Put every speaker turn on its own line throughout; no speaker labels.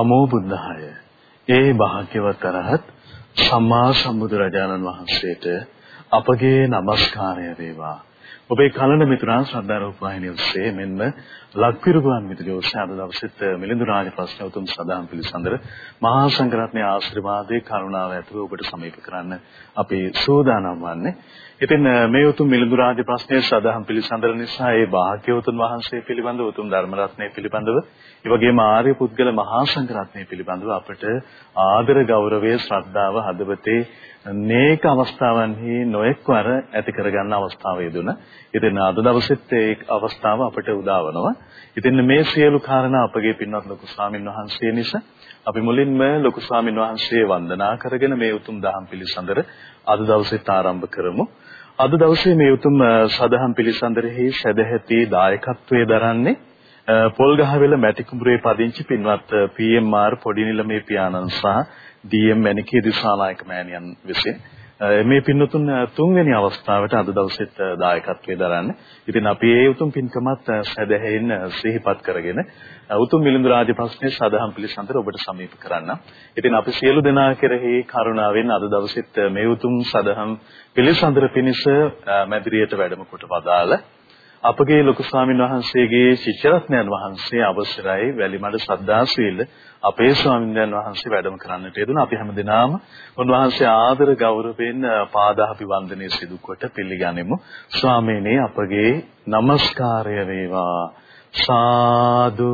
නමෝ බුද්ධාය. ඒ භාග්‍යවත් අරහත් සම්මා සම්බුදුරජාණන් වහන්සේට අපගේ নমස්කාරය වේවා. ඔබේ කලන මිතුරන් ශ්‍රද්ධා රූප වාහිනිය ඔස්සේ මෙන්ම ලක්විරුගුවන් විදුලිය ඔස්සේ අද දවසෙත් මිලිඳු රාජ ප්‍රශ්න උතුම් සදාම් පිළිසඳර මහා සංඝරත්නයේ ආශිර්වාදයේ කරුණාව ඇතුව ඔබට සමීප කරන්න අපි සූදානම් වන්නේ. ඉතින් මේ උතුම් මිලිඳු රාජ ප්‍රශ්නයේ සදාම් පිළිසඳර නිසා ඒ වාක්‍යවතුන් වහන්සේ පිළිබඳව උතුම් ධර්ම රත්නය පිළිබඳව ඒ වගේම ආර්ය පුද්ගල මහා සංඝරත්නය පිළිබඳව අපට ආදර ගෞරවය ශ්‍රද්ධාව හදවතේ මේක අවස්ථාවන්හි නොඑක්වර ඇති කරගන්න අවස්ථාව යෙදුණා. ඉතින් අද දවසෙත් ඒ අවස්ථාව අපට උදා වෙනවා. ඉතින් මේ සියලු කාරණා අපගේ පින්වත් ලොකු ස්වාමින් වහන්සේ නිසා අපි මුලින්ම ලොකු ස්වාමින් වහන්සේ වන්දනා කරගෙන මේ උතුම් දහම් පිළිසඳර අද දවසෙත් ආරම්භ කරමු. අද දවසේ මේ උතුම් සදහම් පිළිසඳරෙහි සදැහැති දායකත්වයේ දරන්නේ පොල්ගහවෙල මැටිකුඹුරේ පදිංචි පින්වත් පී.එම්.ආර් පොඩිනිලමේ පියාණන් සහ ඩී.එම්. මණිකේ දිසානායක මෑණියන් විසින් මේ පින්නතුන් තුන්වෙනි අවස්ථාවට අද දවසෙත් දායකත්වයේ දරන්නේ. ඉතින් අපි ඒ උතුම් පින්කමත් සැදැහෙන් සිහිපත් කරගෙන උතුම් මිලිඳු රාජ ප්‍රශ්නයේ සාදහම් පිළිසඳර ඔබට සමීප කරන්න. ඉතින් අපි සියලු දෙනා කෙරෙහි කරුණාවෙන් අද දවසෙත් මේ උතුම් සාදහම් පිළිසඳර පිණිස මැදිරියට වැඩම කොට වදාළ අපගේ ලොකු ස්වාමීන් වහන්සේගේ ශිෂ්‍යරත්නයන් වහන්සේ අවසරයි වැලිමඩ සද්දාසීල අපේ ස්වාමීන් වහන්සේ වැඩම කරන්නට යෙදුණා. අපි හැමදෙනාම උන්වහන්සේ ආදර ගෞරවයෙන් පාදාපි වන්දනය සිදු කොට පිළිගනිමු. ස්වාමීනි අපගේ নমස්කාරය වේවා. සාදු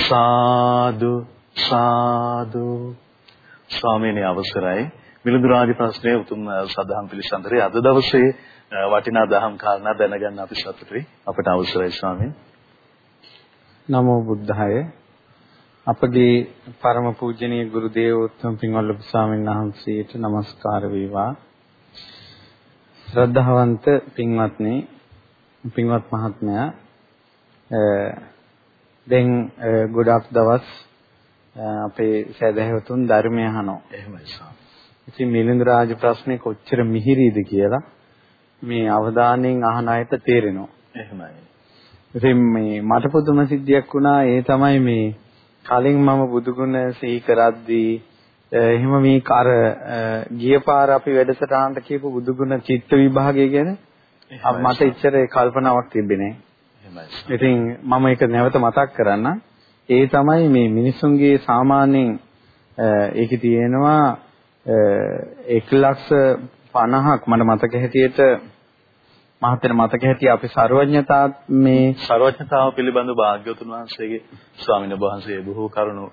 සාදු සාදු. ස්වාමීනි අවසරයි. මිලිඳු රාජ ප්‍රශ්නයේ උතුම් සදහම් පිළිසඳරේ අද දවසේ වටිනා දහම් කාරණා දැනගන්න අපි සතුටුයි. අපට අවසරයි ස්වාමීන්.
නමෝ බුද්ධාය. අපගේ පරම පූජනීය ගුරු දේවෝත්තම පින්වල්ලප ස්වාමීන් වහන්සේට নমස්කාර වේවා. ශ්‍රද්ධාවන්ත පින්වත්නි පින්වත් මහත්මයා දැන් ගොඩක් දවස් අපේ සදහැවතුන් ධර්මය අහනවා.
එහෙමයි ස්වාමී.
ඉතින් මිලිඳු රාජ ප්‍රශ්නේ කොච්චර මිහිරිද කියලා මේ අවධානයෙන් අහන අයට තේරෙනවා.
එහෙමයි.
ඉතින් මේ මට පුදුම සිද්ධියක් වුණා ඒ තමයි මේ කලින් මම බුදුගුණ සිහි කරද්දී එහෙම මේ කර ගිය පාර අපි වැඩසටහනට කියපු බුදුගුණ චිත්ත විභාගය ගැන මට ඉච්චර කල්පනාවක් තිබෙන්නේ නැහැ. ඉතින් මම ඒක නැවත මතක් කරන්න. ඒ තමයි මේ මිනිසුන්ගේ සාමාන්‍යයෙන් ඒකේ තියෙනවා 150ක් මට මතක හැටියට මහත්තයා මතක ඇති අපි ਸਰවඥතා මේ
ਸਰවඥතාව පිළිබඳ භාග්‍යවතුන් වහන්සේගේ ස්වාමීන් වහන්සේ බොහෝ කරුණු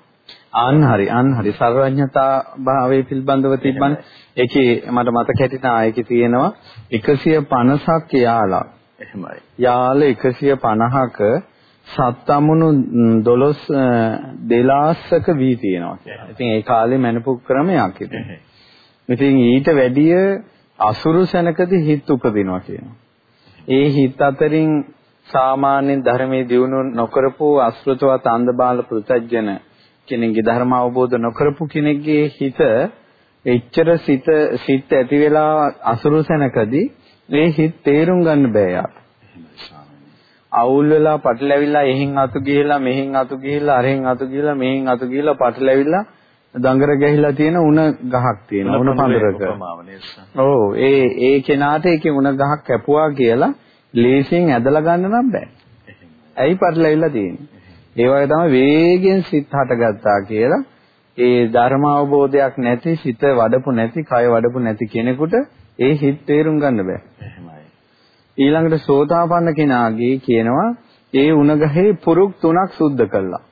අන් හරි අන් හරි ਸਰවඥතා භාවයේ පිළිබඳව තිබ්බන. ඒකේ මට මතක ඇති නායකේ තියෙනවා 150ක් යාලා
එහෙමයි
යාල 150ක සත්තමුණු 12 දෙලාස්සක වී තියෙනවා කියලා. ඉතින් ඒ කාලේ මැනපු ක්‍රමයක් ඉතින්. ඉතින් ඊට වැඩිය අසුරු සැනකදී හිත උපදිනවා කියනවා. ඒ හිත අතරින් සාමාන්‍ය ධර්මයේ දියුණු නොකරපු අසෘතවත් අන්ධබාල පෘතජන කෙනෙක්ගේ ධර්ම අවබෝධ නොකරපු කෙනෙක්ගේ හිත එච්චර සිත සිත් ඇති වෙලා අසුරු සැනකදී මේ හිත තේරුම් ගන්න බෑ යාට. අවුල් වෙලා පටලැවිලා එහෙන් අතු ගිහිලා මෙහෙන් අතු ගිහිලා අරහෙන් අතු ගිහිලා මෙහෙන් අතු ගිහිලා පටලැවිලා දඟර ගැහිලා තියෙන උණ ගහක් තියෙනවා උණ පඳුරක. ඔව් ඒ ඒ කෙනාට ඒකේ උණ ගහක් කැපුවා කියලා ලේසියෙන් ඇදලා ගන්න නම් බෑ. ඇයි පටලැවිලා තියෙන්නේ? ඒ වගේ තමයි වේගෙන් සිත් හටගත්තා කියලා ඒ ධර්ම අවබෝධයක් නැති සිත වඩපු නැති කය වඩපු නැති කෙනෙකුට ඒ හිත් තේරුම් ගන්න බෑ. ඊළඟට සෝතාපන්න කෙනාගේ කියනවා ඒ උණ ගහේ පුරුක් තුනක් සුද්ධ කළා.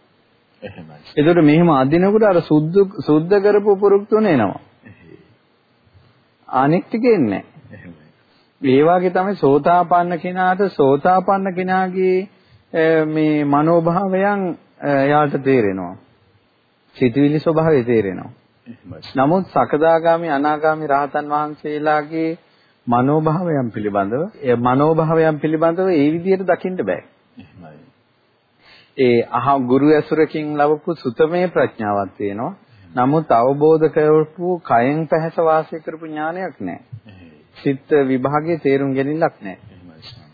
එහෙමයි.
එතකොට මෙහෙම අදිනකොට අර සුද්ධ සුද්ධ කරපු පුරුක් තුන එනවා. අනෙක් ටික එන්නේ
නැහැ.
තමයි සෝතාපන්න කෙනාට සෝතාපන්න කෙනාගේ මේ මනෝභාවයන් එයාට තේරෙනවා. සිතවිලි ස්වභාවය තේරෙනවා. නමුත් සකදාගාමි අනාගාමි රහතන් වහන්සේලාගේ මනෝභාවයන් පිළිබඳව ඒ මනෝභාවයන් පිළිබඳව ඒ විදිහට දකින්න බෑ. ඒ අහ ගුරු ඇසුරකින් ලැබපු සුතමේ ප්‍රඥාවක් තියෙනවා. නමුත් අවබෝධ කරපු කයෙන් පැහැස වාසය කරපු ඥානයක් නැහැ. සිත් විභාගයේ තේරුම් ගැනීමක් නැහැ.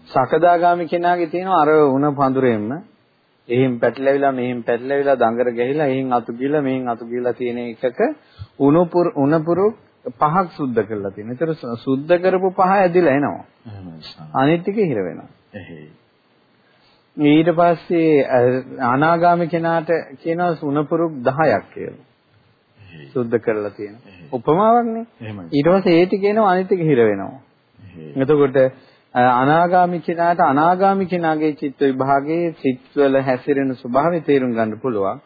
සකදාගාමි කෙනාගේ තියෙනවා අර උණ පඳුරෙන්න එහෙන් පැටලවිලා මෙහෙන් පැටලවිලා දඟර ගහිලා එහෙන් අතු ගිහලා මෙහෙන් අතු ගිහලා තියෙන එකක උණුපුර උණපුරු පහක් සුද්ධ කරලා තියෙනවා. ඒතර සුද්ධ කරපු පහ ඇදිලා එනවා. අනිත් ටික හිර වෙනවා. ඊට පස්සේ අනාගාමී කෙනාට කියනවා උණපුරු 10ක් කියලා. සුද්ධ කරලා තියෙනවා. උපමාවක්නේ. ඊට පස්සේ ඒ ටික එනවා අනිත් ටික හිර වෙනවා. එතකොට අනාගාමි කෙනාට අනාගාමි කෙනාගේ චිත්ත විභාගයේ සිත්වල හැසිරෙන ස්වභාවය තේරුම් ගන්න පුළුවන්.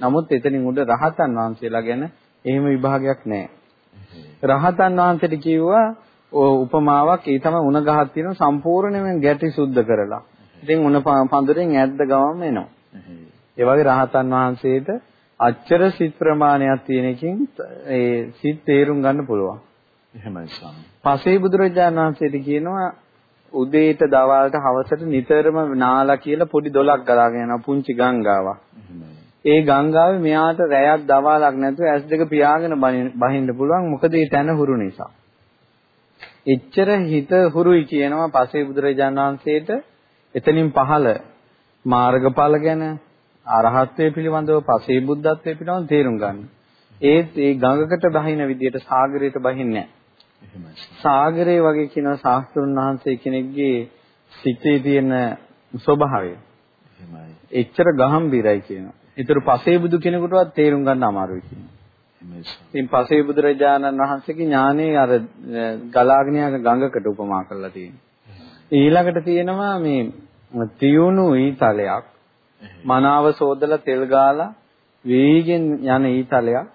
නමුත් එතනින් උඩ රහතන් වහන්සේලා ගැන එහෙම විභාගයක් නැහැ. රහතන් වහන්සේට කිව්වා උපමාවක් ඒ තමයි උණ ගහක් තියෙන සම්පූර්ණයෙන්ම ගැටි සුද්ධ කරලා. ඉතින් උණ පඳුරෙන් ඇද්ද ගමම එනවා. ඒ වගේ රහතන් වහන්සේට අච්චර සිත් ප්‍රමාණයක් තියෙන එකකින් ඒ සිත් තේරුම් ගන්න පුළුවන්.
එහෙමයි ස්වාමී.
පසේ බුදුරජාණන් වහන්සේට කියනවා උදේට දවල්ට හවසට නිතරම නාලා කියලා පොඩි දොලක් ගලාගෙන යනවා පුංචි ගංගාවක්. ඒ ගංගාවේ මෙයාට රැයක් දවාලක් නැතුව ඇස් දෙක පියාගෙන බහින්න පුළුවන් මොකද ඒ තැන හුරු නිසා. එච්චර හිත හුරුයි කියනවා පසේ බුදුරජාණන් වහන්සේට එතනින් පහළ මාර්ගඵල ගැන අරහත්ත්වයේ පිළිබඳව පසේ බුද්ධත්වයේ පිළිබඳව තේරුම් ගන්න. ඒත් ඒ ගඟකට බහින විදියට සාගරයට බහින්නේ නැහැ. සාගරේ වගේ කියන ශාස්ත්‍රුන් වහන්සේ කෙනෙක්ගේ සිතේ තියෙන ස්වභාවය. එච්චර ගහම්බිරයි කියනවා. ඒතර පසේ බුදු කෙනෙකුටවත් තේරුම් ගන්න අමාරුයි කියනවා. ඉතින් පසේ බුදුරජාණන් වහන්සේගේ ඥානෙ අර ගලාගෙන යන ගඟකට උපමා කරලා තියෙනවා. ඊළඟට තියෙනවා මේ තියුණු ඊතලයක් මනාව සෝදලා තෙල් ගාලා වේගෙන් යන ඊතලයක්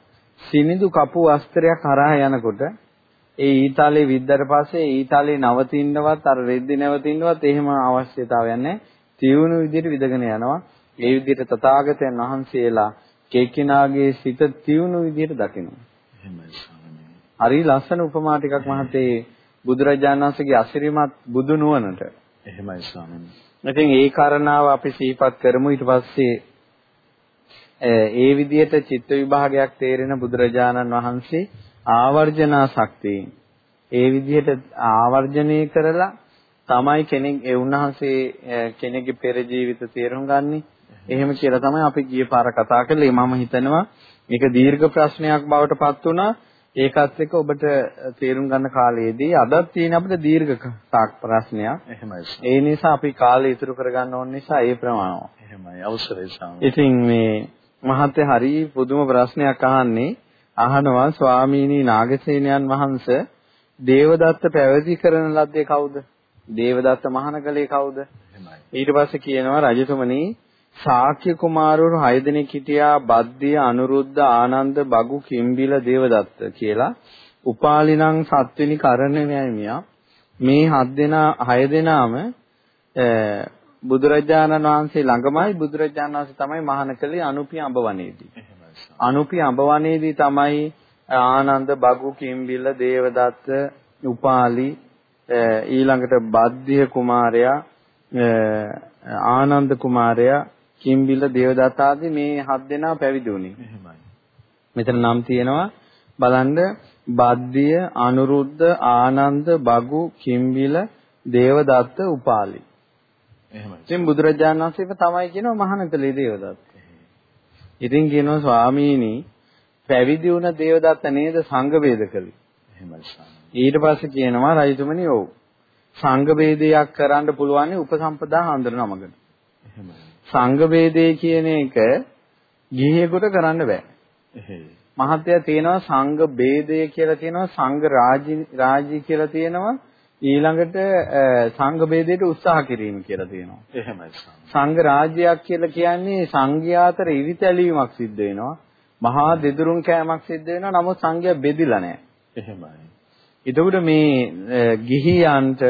සිනිඳු කපු වස්ත්‍රයක් හරහා යනකොට ඒ ඊතලේ විද්දට පස්සේ ඊතලේ නවතින්නවත් අර රෙද්දි නවතින්නවත් එහෙම අවශ්‍යතාවයක් නැහැ. තියුණු විදිහට විදගෙන යනවා. ඒ විදිහට තථාගතයන් වහන්සේලා කෙකිනාගේ සිත තියුණු විදිහට දකිනවා. හරි ලස්සන උපමා ටිකක් මහත්තේ බුදුරජාණන් වහන්සේගේ අසිරිමත් බුදු නුවණට.
එහෙමයි ස්වාමීනි.
ඉතින් ඒ කාරණාව අපි සිහිපත් කරමු ඊට පස්සේ ඒ විදිහට චිත්ත විභාගයක් තේරෙන බුදුරජාණන් වහන්සේ ආවර්ජනා ශක්තියෙන් ඒ විදිහට ආවර්ජනය කරලා තමයි කෙනෙක් ඒ උන්වහන්සේ කෙනෙක්ගේ පෙර ජීවිත තේරුම් ගන්නේ. එහෙම කියලා තමයි අපි ගිය පාර කතා කළේ. මම හිතනවා මේක දීර්ඝ ප්‍රශ්නයක් බවට පත් වුණා. ඒකත් එක්ක ඔබට තේරුම් ගන්න කාලයේදී අදත් තියෙන අපිට දීර්ඝ ප්‍රශ්නයක්.
එහෙමයි.
ඒ නිසා අපි කාලය ඉතුරු කරගන්න ඕන නිසා ඒ ප්‍රමාණව.
එහෙමයි. අවසරයි සාම.
ඉතින් මේ මහත්ය හරි පුදුම ප්‍රශ්නයක් අහන්නේ. අහනවා ස්වාමීනි නාගසේනයන් වහන්සේ දේවදත්ත පැවිදි කරන ලද්දේ කවුද? දේවදත්ත මහානගලේ කවුද? ඊට පස්සේ කියනවා රජතුමනි ශාක්‍ය කුමාරවරු 6 දෙනෙක් හිටියා බද්දිය අනුරුද්ධ ආනන්ද බගු කිම්බිල දේවදත්ත කියලා. උපාලිනං සත්වෙනි කරණමයයි මියා. මේ හත් දෙනා හය දෙනාම බුදුරජාණන් වහන්සේ ළඟමයි. බුදුරජාණන් වහන්සේ තමයි මහාන කළේ අනුපි අඹවනේදී. අනුපි අඹවනේදී තමයි ආනන්ද බගු කිම්බිල දේවදත්ත උපාලි ඊළඟට බද්දිය කුමාරයා ආනන්ද කුමාරයා කිම්බිල දේවදත්ත ආදී මේ හත් දෙනා පැවිදි වුණේ. එහෙමයි. මෙතන නම් තියෙනවා බලන්න බද්දිය, අනුරුද්ධ, ආනන්ද, බගු, කිම්බිල, දේවදත්ත, උපාලි. එහෙමයි. ඉතින් බුදුරජාණන් වහන්සේව තමයි කියනවා මහානකලේ දේවදත්ත. ඉතින් කියනවා ස්වාමීනි පැවිදි වුණ දේවදත්ත නේද සංඝ වේද කළේ. එහෙමයි ඊට පස්සේ කියනවා රජතුමනි ඔව්. සංඝ වේදයක් කරන්න පුළුවන් උපසම්පදා හඳුනන නමකට. එහෙමයි. සංඝ වේදේ කියන එක ගිහියෙකුට කරන්න බෑ. මහත්ය තියෙනවා සංඝ ભેදය කියලා තියෙනවා සංඝ රාජි රාජි කියලා තියෙනවා ඊළඟට සංඝ ભેදයට උත්සාහ කිරීම කියලා තියෙනවා.
එහෙමයි
සංඝ රාජ්‍යයක් කියලා කියන්නේ සංඝයාතර ඉරිතැලීමක් සිද්ධ වෙනවා. මහා දෙදුරුම් කෑමක් සිද්ධ වෙනවා. නමුත් සංඝයා බෙදිලා නැහැ.
එහෙමයි.
එතකොට මේ ගිහියන්ට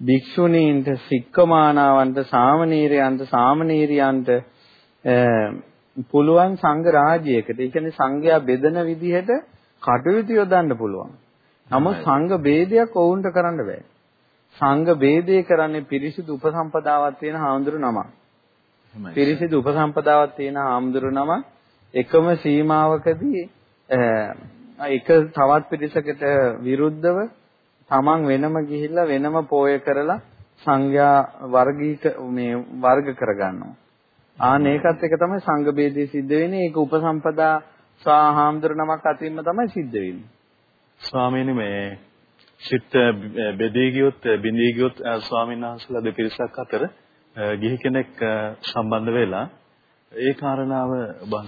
භික්ෂුණීන්ට සික්කමානාවන්ට සාමණේරයන්ට සාමණේරියන්ට පුළුවන් සංඝ රාජ්‍යයකට ඒ කියන්නේ සංඝයා බෙදෙන විදිහට කටයුතු යොදන්න පුළුවන්. නමුත් සංඝ ભેදයක් ඔවුන්ට කරන්න බෑ. සංඝ ભેදේ කරන්නේ පිරිසිදු උපසම්පදාවක් තියෙන හාමුදුරු නමක්. පිරිසිදු උපසම්පදාවක් තියෙන හාමුදුරු නම එකම සීමාවකදී එක තවත් පිරිසකට විරුද්ධව තමන් වෙනම ගිහිල්ලා වෙනම පෝය කරලා සංඝයා වර්ගීක මේ වර්ග කරගන්නවා. ආන ඒකත් එක තමයි සංඝ ભેදේ සිද්ධ වෙන්නේ. ඒක උපසම්පදා සාහාම්දුර නමක් අතින්ම තමයි සිද්ධ වෙන්නේ.
ස්වාමීනි මේ සිත් බෙදී ගියොත් බිඳී ගියොත් ස්වාමීන් වහන්සේලා දෙපිරිසක් අතර ගිහි කෙනෙක් සම්බන්ධ වෙලා ඒ කාරණාව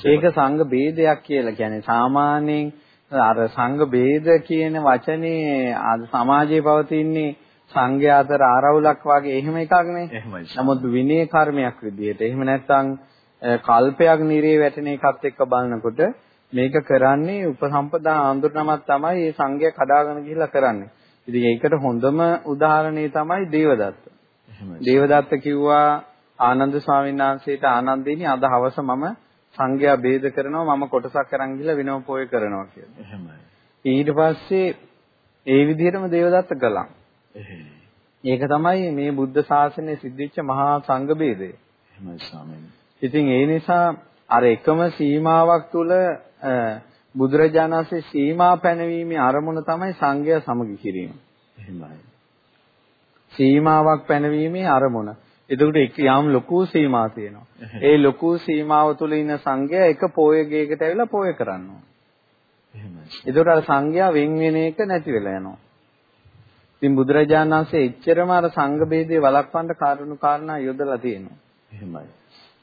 ඒක සංඝ ભેදයක් කියලා කියන්නේ සාමාන්‍යයෙන් අර සංඝ ભેද කියන වචනේ අද සමාජයේ පවතින්නේ සංඝයා අතර ආරවුලක් වගේ එහෙම එකක් නේ.
එහෙමයි.
නමුත් විනය කර්මයක් විදිහට. එහෙම නැත්නම් කල්පයක් නිරේ වැටෙන එකත් එක්ක බලනකොට මේක කරන්නේ උපසම්පදා ආඳුරනමක් තමයි මේ සංඝයා කඩාගෙන ගිහිල්ලා කරන්නේ. ඉතින් ඒකට හොඳම උදාහරණය තමයි දේවදත්ත. දේවදත්ත කිව්වා ආනන්ද ස්වාමීන් වහන්සේට ආනන්දිනී අද හවස මම සංඝයා ભેද කරනවා මම කොටසක් අරන් ගිහලා විනෝම පොය කරනවා කියලා.
එහෙමයි.
ඊට පස්සේ ඒ විදිහටම දේවදත්ත කළා. ඒක තමයි මේ බුද්ධ ශාසනයේ සිද්ධිච්ච මහා සංඝ ભેදය.
එහෙමයි ස්වාමීනි.
ඉතින් ඒ නිසා අර එකම සීමාවක් තුල බුදුරජාණන් වහන්සේ සීමා පැනවීමේ අරමුණ තමයි සංඝයා සමගි කිරීම.
එහෙමයි.
සීමාවක් පැනවීමේ අරමුණ. එතකොට යම් ලොකු සීමා තියෙනවා. ඒ ලොකු සීමාව තුල ඉන්න සංඝයා එක පොයේගයකට ඇවිල්ලා පොය කරනවා.
එහෙමයි.
එතකොට අර සංඝයා වෙන් වෙන එක නැති වෙලා යනවා. ඉතින් බුදුරජාණන් වහන්සේ එච්චරම අර සංඝ ભેදේ වළක්වන්න කාරුණු කාරණා යොදලා තියෙනවා.
එහෙමයි.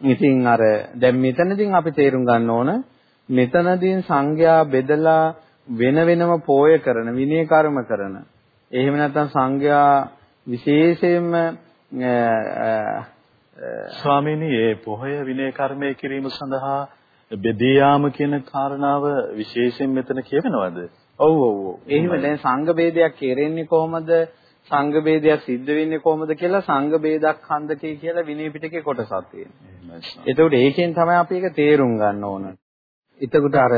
ඉතින් අර දැන් මෙතනදී අපි තේරුම් ගන්න ඕන මෙතනදී සංඝයා බෙදලා වෙන වෙනම පෝය කරන විනය කර්ම කරන එහෙම නැත්නම් සංඝයා විශේෂයෙන්ම
ස්වාමීනි මේ පොහොය විනය කර්මය කිරීම සඳහා බෙදී යාම කියන කාරණාව විශේෂයෙන් මෙතන කියවෙනවද?
ඔව් ඔව් ඔව්. එහෙම දැන් සංඝ ભેදයක් කෙරෙන්නේ කොහොමද? සංඝ ભેදයක් සිද්ධ වෙන්නේ කොහොමද කියලා සංඝ ભેදක් හන්දකේ කියලා විනය පිටකේ කොටසක් තියෙනවා. එතකොට ඒකෙන් තමයි අපි ඒක තේරුම් ගන්න ඕන. එතකොට අර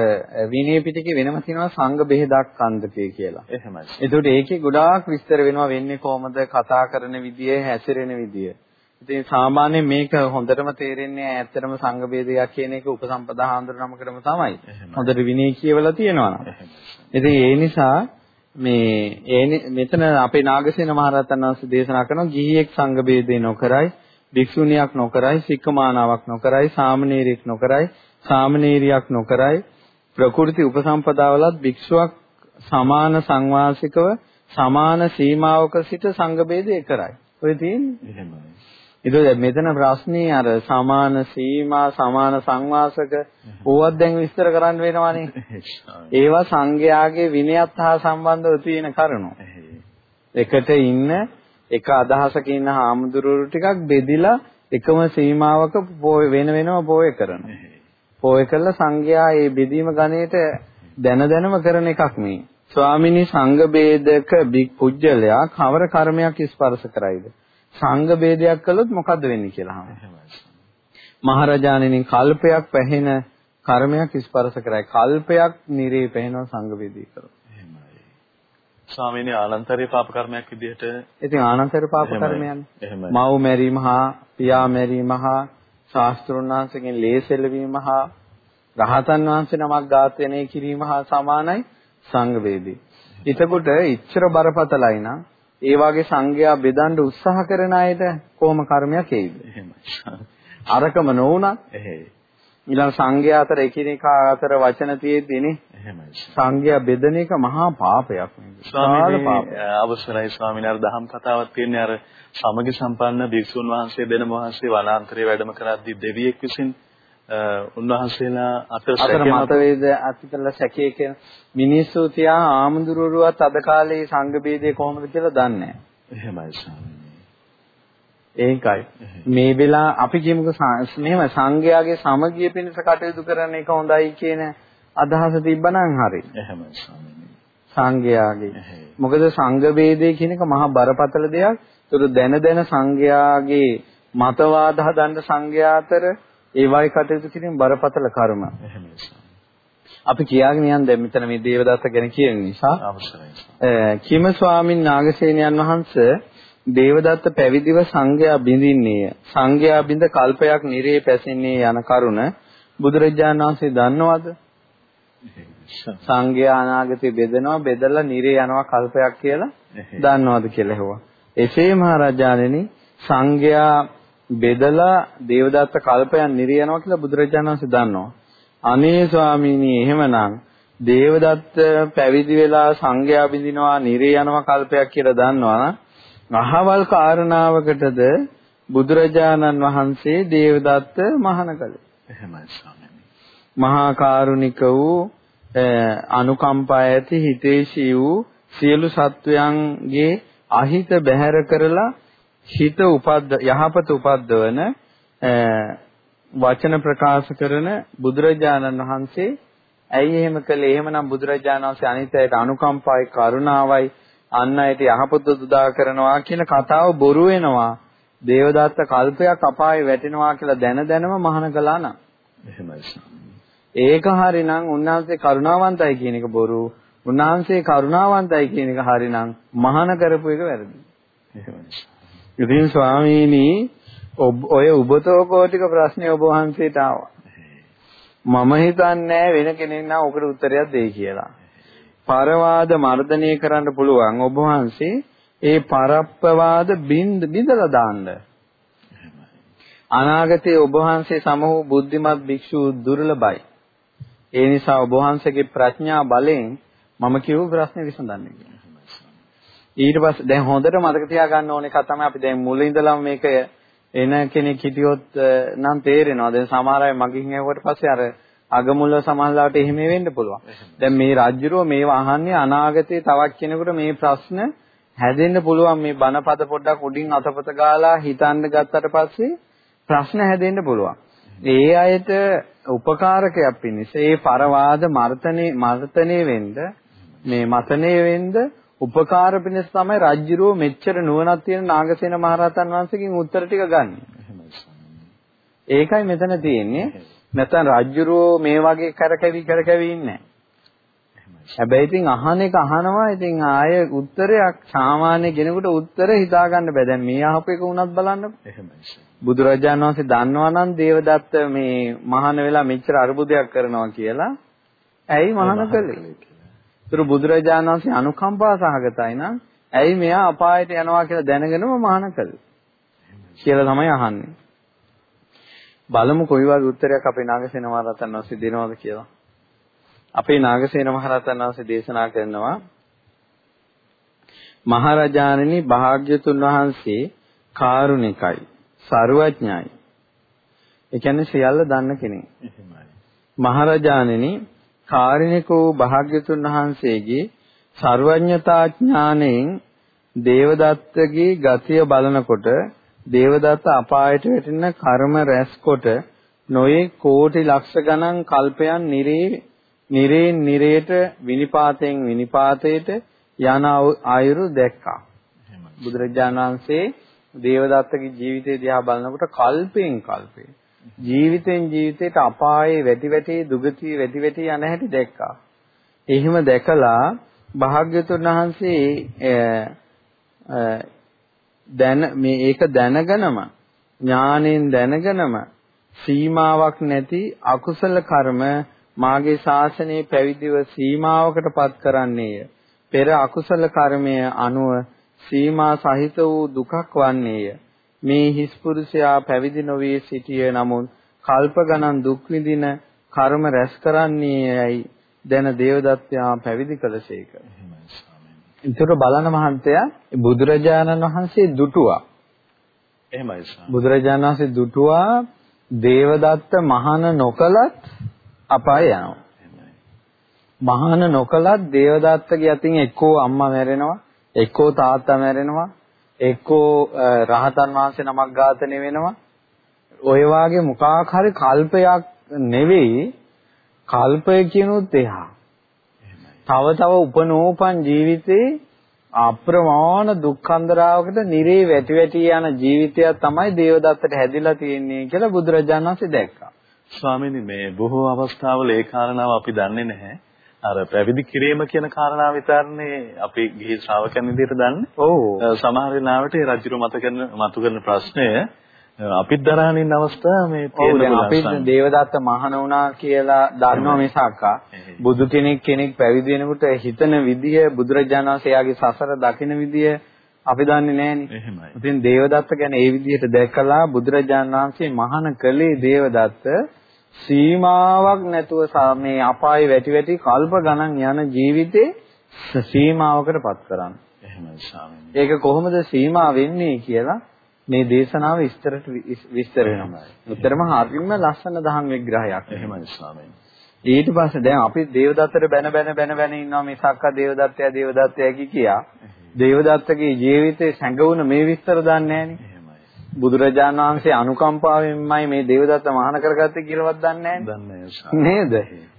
විනය පිටකේ වෙනම තියෙනවා සංඝ බෙහෙදක් හන්දකේ කියලා.
එහෙමයි.
එතකොට ඒකේ ගොඩාක් විස්තර වෙනවා වෙන්නේ කොහොමද කතා කරන විදිය, හැසිරෙන විදිය. ඉතින් සාමාන්‍යයෙන් මේක හොඳටම තේරෙන්නේ ඇත්තටම සංඝ ભેදයක් කියන එක උපසම්පදා හාමුදුරනමකටම තමයි. හොඳට විනය කියවලා තියෙනවා නම්. ඉතින් ඒ නිසා මේ ඒ මෙතන අපේ නාගසේන මහරහතන් වහන්සේ දේශනා කරනවා ගිහියෙක් සංඝ ભેදේ නොකරයි භික්ෂුණියක් නොකරයි සික්කමානාවක් නොකරයි සාමණේරියෙක් නොකරයි සාමණේරියක් නොකරයි ප්‍රකෘති උපසම්පදාවලත් භික්ෂුවක් සමාන සංවාසිකව සමාන සීමාවක සිට සංඝ ભેදේ කරයි. ඔය තියෙන්නේ.
එහෙමයි.
ඒක මෙතන ප්‍රශ්නේ අර සමාන සීමා සමාන සංවාසක ඕවත් දැන් විස්තර කරන්න වෙනවනේ. ඒවා සංඝයාගේ විනයත් හා සම්බන්ධව තියෙන කරුණු. එකට ඉන්න එක අදහසක ඉන්න හාමුදුරුවෝ ටිකක් බෙදිලා එකම සීමාවක වෙන වෙනම පෝය කරනවා. පෝය කළා සංඝයා ඒ බෙදීම ගණයට දැන දැනම කරන එකක් මේ. ස්වාමිනී සංඝ ભેදක බික් පුජ්‍යලයා කවර කර්මයක් ස්පර්ශ කරයිද? සංඝ ભેදයක් කළොත් මොකද වෙන්නේ කියලා අහනවා. මහරජාණෙනි කල්පයක් පැහෙන කර්මයක් ස්පර්ශ කරයි. කල්පයක් නිරේ පැහෙනවා සංඝ ભેදී කරොත්.
ස්වාමීනි ආනන්තරේ පාප කර්මයක් විදිහට
ඉතින් ආනන්තර පාප කර්මයන් මව් මැරීම හා පියා මැරීම හා ශාස්ත්‍රුන් වහන්සේගෙන් ලේසෙලවීම හා රහතන් වහන්සේ නමක් ඝාතනය කිරීම හා සමානයි සංඝ වේදී. එතකොට ඉච්ඡර බරපතලයි නම් ඒ වාගේ සංඝයා බෙදන්න උත්සාහ කරන අයට කොහොම කර්මයක් එයිද?
එහෙමයි.
අරකම නොවුණත්
එහෙයි.
ඊළඟ සංඝයා අතර එකිනෙකා අතර වචන තියෙද්දීනේ
එහෙමයි.
සංඝයා බෙදන එක මහා පාපයක් නේද?
ස්වාමීනි අවසරයි ස්වාමීනි අර දහම් කතාවක් තියෙන්නේ අර සමගි සම්පන්න භික්ෂුන් වහන්සේ දෙනම වහන්සේ වනාන්තරයේ වැඩම කරද්දී දෙවියෙක් විසින් උන්වහන්සේලා අතර
අතර මතවේද අතිකල සැකේ කියන මිනිස්සු තියා ආමුදුරුවරුවත් අද කාලේ සංඝ ભેදේ කොහොමද කියලා දන්නේ නැහැ.
එහෙමයි ස්වාමීනි.
ඒකයි. මේ වෙලා අපි කියමුකෝ මෙහෙම සංඝයාගේ සමගිය පිණිස කටයුතු කරන එක හොඳයි කියන අදහස තිබ්බනම් හරි.
එහෙමයි.
සංඝයාගේ. මොකද සංඝ ભેදේ කියන එක මහා බරපතල දෙයක්. ඒතර දැන දැන සංඝයාගේ මතවාද හදන්න සංඝයා අතර ඒ වගේ කටයුතු කිරීම බරපතල කර්ම.
එහෙමයි.
අපි කියාගෙන යන දැන් මෙතන මේ දේවදත්ත ගැන කියන නිසා
අවශ්‍යයි.
කිම ස්වාමින් නාගසේනයන් වහන්සේ දේවදත්ත පැවිදිව සංඝයා බිඳින්නේය. සංඝයා බිඳ කල්පයක් නිරේ පැසෙන්නේ යන කරුණ බුදුරජාණන් වහන්සේ දන්නවද? සංඝයා අනාගතේ බෙදනවා බෙදලා නිරේ යනවා කල්පයක් කියලා දන්නවද කියලා ඇහුවා. එසේ මහරජාණෙනි සංඝයා බෙදලා දේවදත්ත කල්පයන් නිරියනවා කියලා බුදුරජාණන් වහන්සේ දන්නවා. අනේ ස්වාමීනි එහෙමනම් දේවදත්ත පැවිදි වෙලා සංඝයා බිඳිනවා නිරේ යනවා කල්පයක් කියලා දන්නවා අහවල් කාරණාවකටද බුදුරජාණන් වහන්සේ දේවදත්ත මහාන කළේ.
එහෙමයි ස්වාමීනි.
මහා කරුණික වූ අනුකම්පා ඇති හිතේශී වූ සියලු සත්වයන්ගේ අහිත බැහැර කරලා හිත උපද්ද යහපත උපද්දවන වචන ප්‍රකාශ කරන බුදුරජාණන් වහන්සේ ඇයි එහෙම කළේ? එහෙමනම් බුදුරජාණන් වහන්සේ අනිත්‍යයට අනුකම්පාවයි කරුණාවයි අන් අයට යහපත උදා කරනවා කියන කතාව බොරු වෙනවා. දේවදත්ත කල්පයක් අපායේ වැටෙනවා කියලා දැන දැනම මහාන කළා නම්.
එහෙමයි.
ඒක හරිනම් උන්වහන්සේ කරුණාවන්තයි කියන එක බොරු. උන්වහන්සේ කරුණාවන්තයි කියන එක හරිනම් මහාන කරපු එක වැරදි.
එහෙමයි.
ඉතින් ස්වාමීනි ඔය උබතෝ කෝටික ප්‍රශ්නේ ඔබ වහන්සේට ආවා. මම හිතන්නේ වෙන කෙනෙක් නම් ඔකට උත්තරයක් දෙයි කියලා. පරවාද මර්ධනය කරන්න පුළුවන් ඔබ වහන්සේ ඒ පරප්පවාද බින්ද බිඳලා දාන්න. අනාගතයේ ඔබ වහන්සේ සමහු බුද්ධිමත් භික්ෂු දුර්ලභයි. ඒ නිසා ඔබ වහන්සේගේ ප්‍රඥා බලෙන් මම කියපු ප්‍රශ්නේ විසඳන්නේ කියලා. ඊට පස්සේ දැන් හොඳට මතක තියාගන්න ඕන එක තමයි අපි දැන් මුල ඉඳලම මේක එන කෙනෙක් හිටියොත් නම් තේරෙනවා. දැන් සමහර අය මගින් ඇහුවට පස්සේ අර අගමුල සමහරලාට එහෙම වෙන්න පුළුවන්. දැන් මේ රාජ්‍යරෝ මේවා අහන්නේ අනාගතයේ තවත් කෙනෙකුට මේ ප්‍රශ්න හැදෙන්න පුළුවන් මේ බනපද පොඩ්ඩක් උඩින් අතපත ගාලා හිතන්න ගත්තට පස්සේ ප්‍රශ්න හැදෙන්න පුළුවන්. ඒ අයට උපකාරකයක් පිණිස ඒ පරවාද මර්තනේ මර්තනේ වෙන්න මේ මතනේ වෙන්න උපකාර පිණිස තමයි රජ්ජුරුව මෙච්චර නුවණක් තියෙන නාගසේන මහරහතන් වහන්සේගෙන් උත්තර ටික ගන්න. ඒකයි මෙතන තියෙන්නේ. නැත්නම් රජ්ජුරුව මේ වගේ කරකැවි කරකැවි ඉන්නේ හැබැයි ඉතින් අහන එක අහනවා ඉතින් ආය උත්තරයක් සාමාන්‍ය කෙනෙකුට උත්තර හිතා ගන්න බෑ. දැන් මේ අහපු එක උනත් බලන්නකො.
එහෙමයි.
බුදුරජාණන් වහන්සේ දන්නවා නම් දේවදත්ත මේ මහාන වෙලා මෙච්චර අරුබුදයක් කරනවා කියලා. ඇයි මහාන කළේ? ඒතර බුදුරජාණන් වහන්සේ අනුකම්පා සහගතයි නම් ඇයි මෙයා අපායට යනවා කියලා දැනගෙනම මහාන කළේ? කියලා තමයි අහන්නේ. බලමු කොයි වගේ උත්තරයක් අපේ නාගසේන මහරහතන් වහන්සේ දෙනවද කියලා. අපේ නාගසේන මහරහතන් වහන්සේ දේශනා කරනවා මහරජාණනි භාග්‍යතුන් වහන්සේ කාරුණිකයි, සර්වඥයි. ඒ කියන්නේ සියල්ල දන්න කෙනෙක්. මහරජාණනි කාරුණිකෝ භාග්‍යතුන් වහන්සේගේ සර්වඥතා ඥාණයෙන් දේවදත්තගේ ගතිය බලනකොට දේවදත්ත අපායට වැටෙන කර්ම රැස්කොට නොයේ කෝටි ලක්ෂ ගණන් කල්පයන් නිරේ නිරේන් නිරේට විනිපාතයෙන් විනිපාතයට යන ආයුරු දැක්කා. බුදුරජාණන් වහන්සේ දේවදත්තගේ ජීවිතය දිහා බලනකොට කල්පයෙන් කල්පේ ජීවිතෙන් ජීවිතයට අපායේ වැටි වැටි දුගතිය වැටි වැටි යන හැටි දැක්කා. එහෙම දැකලා භාග්‍යතුන් වහන්සේ දැන මේ ඒක දැනගෙනම ඥාණයෙන් දැනගෙනම සීමාවක් නැති අකුසල කර්ම මාගේ ශාසනයේ පැවිදිව සීමාවකටපත් කරන්නේය. පෙර අකුසල කර්මය අනුව සීමා සහිත වූ දුකක් වන්නේය. මේ හිස් පුරුෂයා පැවිදි නොවේ සිටියේ නමුත් කල්ප ගණන් දුක් විඳින කර්ම රැස් කරන්නේයයි දැන දේවදත්තයා පැවිදි කළසේක. ඒතර බලන මහන්තයා බුදුරජාණන් වහන්සේ දුටුවා.
එහෙමයි
බුදුරජාණන් වහන්සේ දුටුවා දේවදත්ත මහාන නොකලත් අපාය යනවා. මහාන නොකලත් දේවදත්තගේ අතින් එක්කෝ අම්මා මැරෙනවා, එක්කෝ තාත්තා මැරෙනවා, එක්කෝ රහතන් වහන්සේ නමක් ඝාතනය වෙනවා. ඔය වාගේ කල්පයක් නෙවෙයි කල්පය කියනොත් එහා තව තව උපනෝපන් ජීවිතේ අප්‍රමාණ දුක්ඛන්දරාවකට නිරේ වැටි වැටි යන ජීවිතයක් තමයි දේවදත්තට හැදිලා තියෙන්නේ කියලා බුදුරජාණන් වහන්සේ දැක්කා.
ස්වාමීනි මේ බොහෝ අවස්ථාවල ඒ කාරණාව අපි දන්නේ නැහැ. අර පැවිදි කිරීම කියන කාරණාව විතරනේ අපි ගිහි ශ්‍රාවකයන් විදිහට දන්නේ.
ඔව්.
සමහර වෙලාවට ඒ රජුරු මත කරන මතු කරන ප්‍රශ්නය අපිත් දරාගෙන ඉන්න අවස්ථා මේ
තියෙන බුලසන්. අපි දේවදත්ත මහණ වුණා කියලා දන්නවා මිසක්කා බුදු කෙනෙක් කෙනෙක් පැවිදි වෙනකොට හිතන විදිය බුදුරජාණන් වහන්සේ යාගේ සසර දකින විදිය අපි දන්නේ නැහනේ.
එහෙමයි.
ඉතින් දේවදත්ත ගැන ඒ විදිහට දැකලා බුදුරජාණන් වහන්සේ මහාන කළේ දේවදත්ත සීමාවක් නැතුව මේ අපායේ වැටි වැටි කල්ප ගණන් යන ජීවිතේ සීමාවකටපත් කරන්න.
එහෙමයි ස්වාමීනි.
ඒක කොහොමද සීමා වෙන්නේ කියලා මේ දේශනාව විස්තරට විස්තර වෙනවා. උත්තරම හරියම ලස්සන දහම් විග්‍රහයක්.
එහෙමයි ස්වාමීනි.
ඊට පස්සේ දැන් අපි දේවදත්තට බැන බැන බැන බැන ඉන්නවා මේ සක්කා දේවදත්තය දේවදත්තය කියා. දේවදත්තගේ ජීවිතේ සැඟවුණ මේ විස්තර දන්නේ නැහනේ. බුදුරජාණන් වහන්සේ අනුකම්පාවෙන්මයි මේ දේවදත්ත මහාන කරගත්තේ කියලාවත් දන්නේ
නැහැ.
නේද?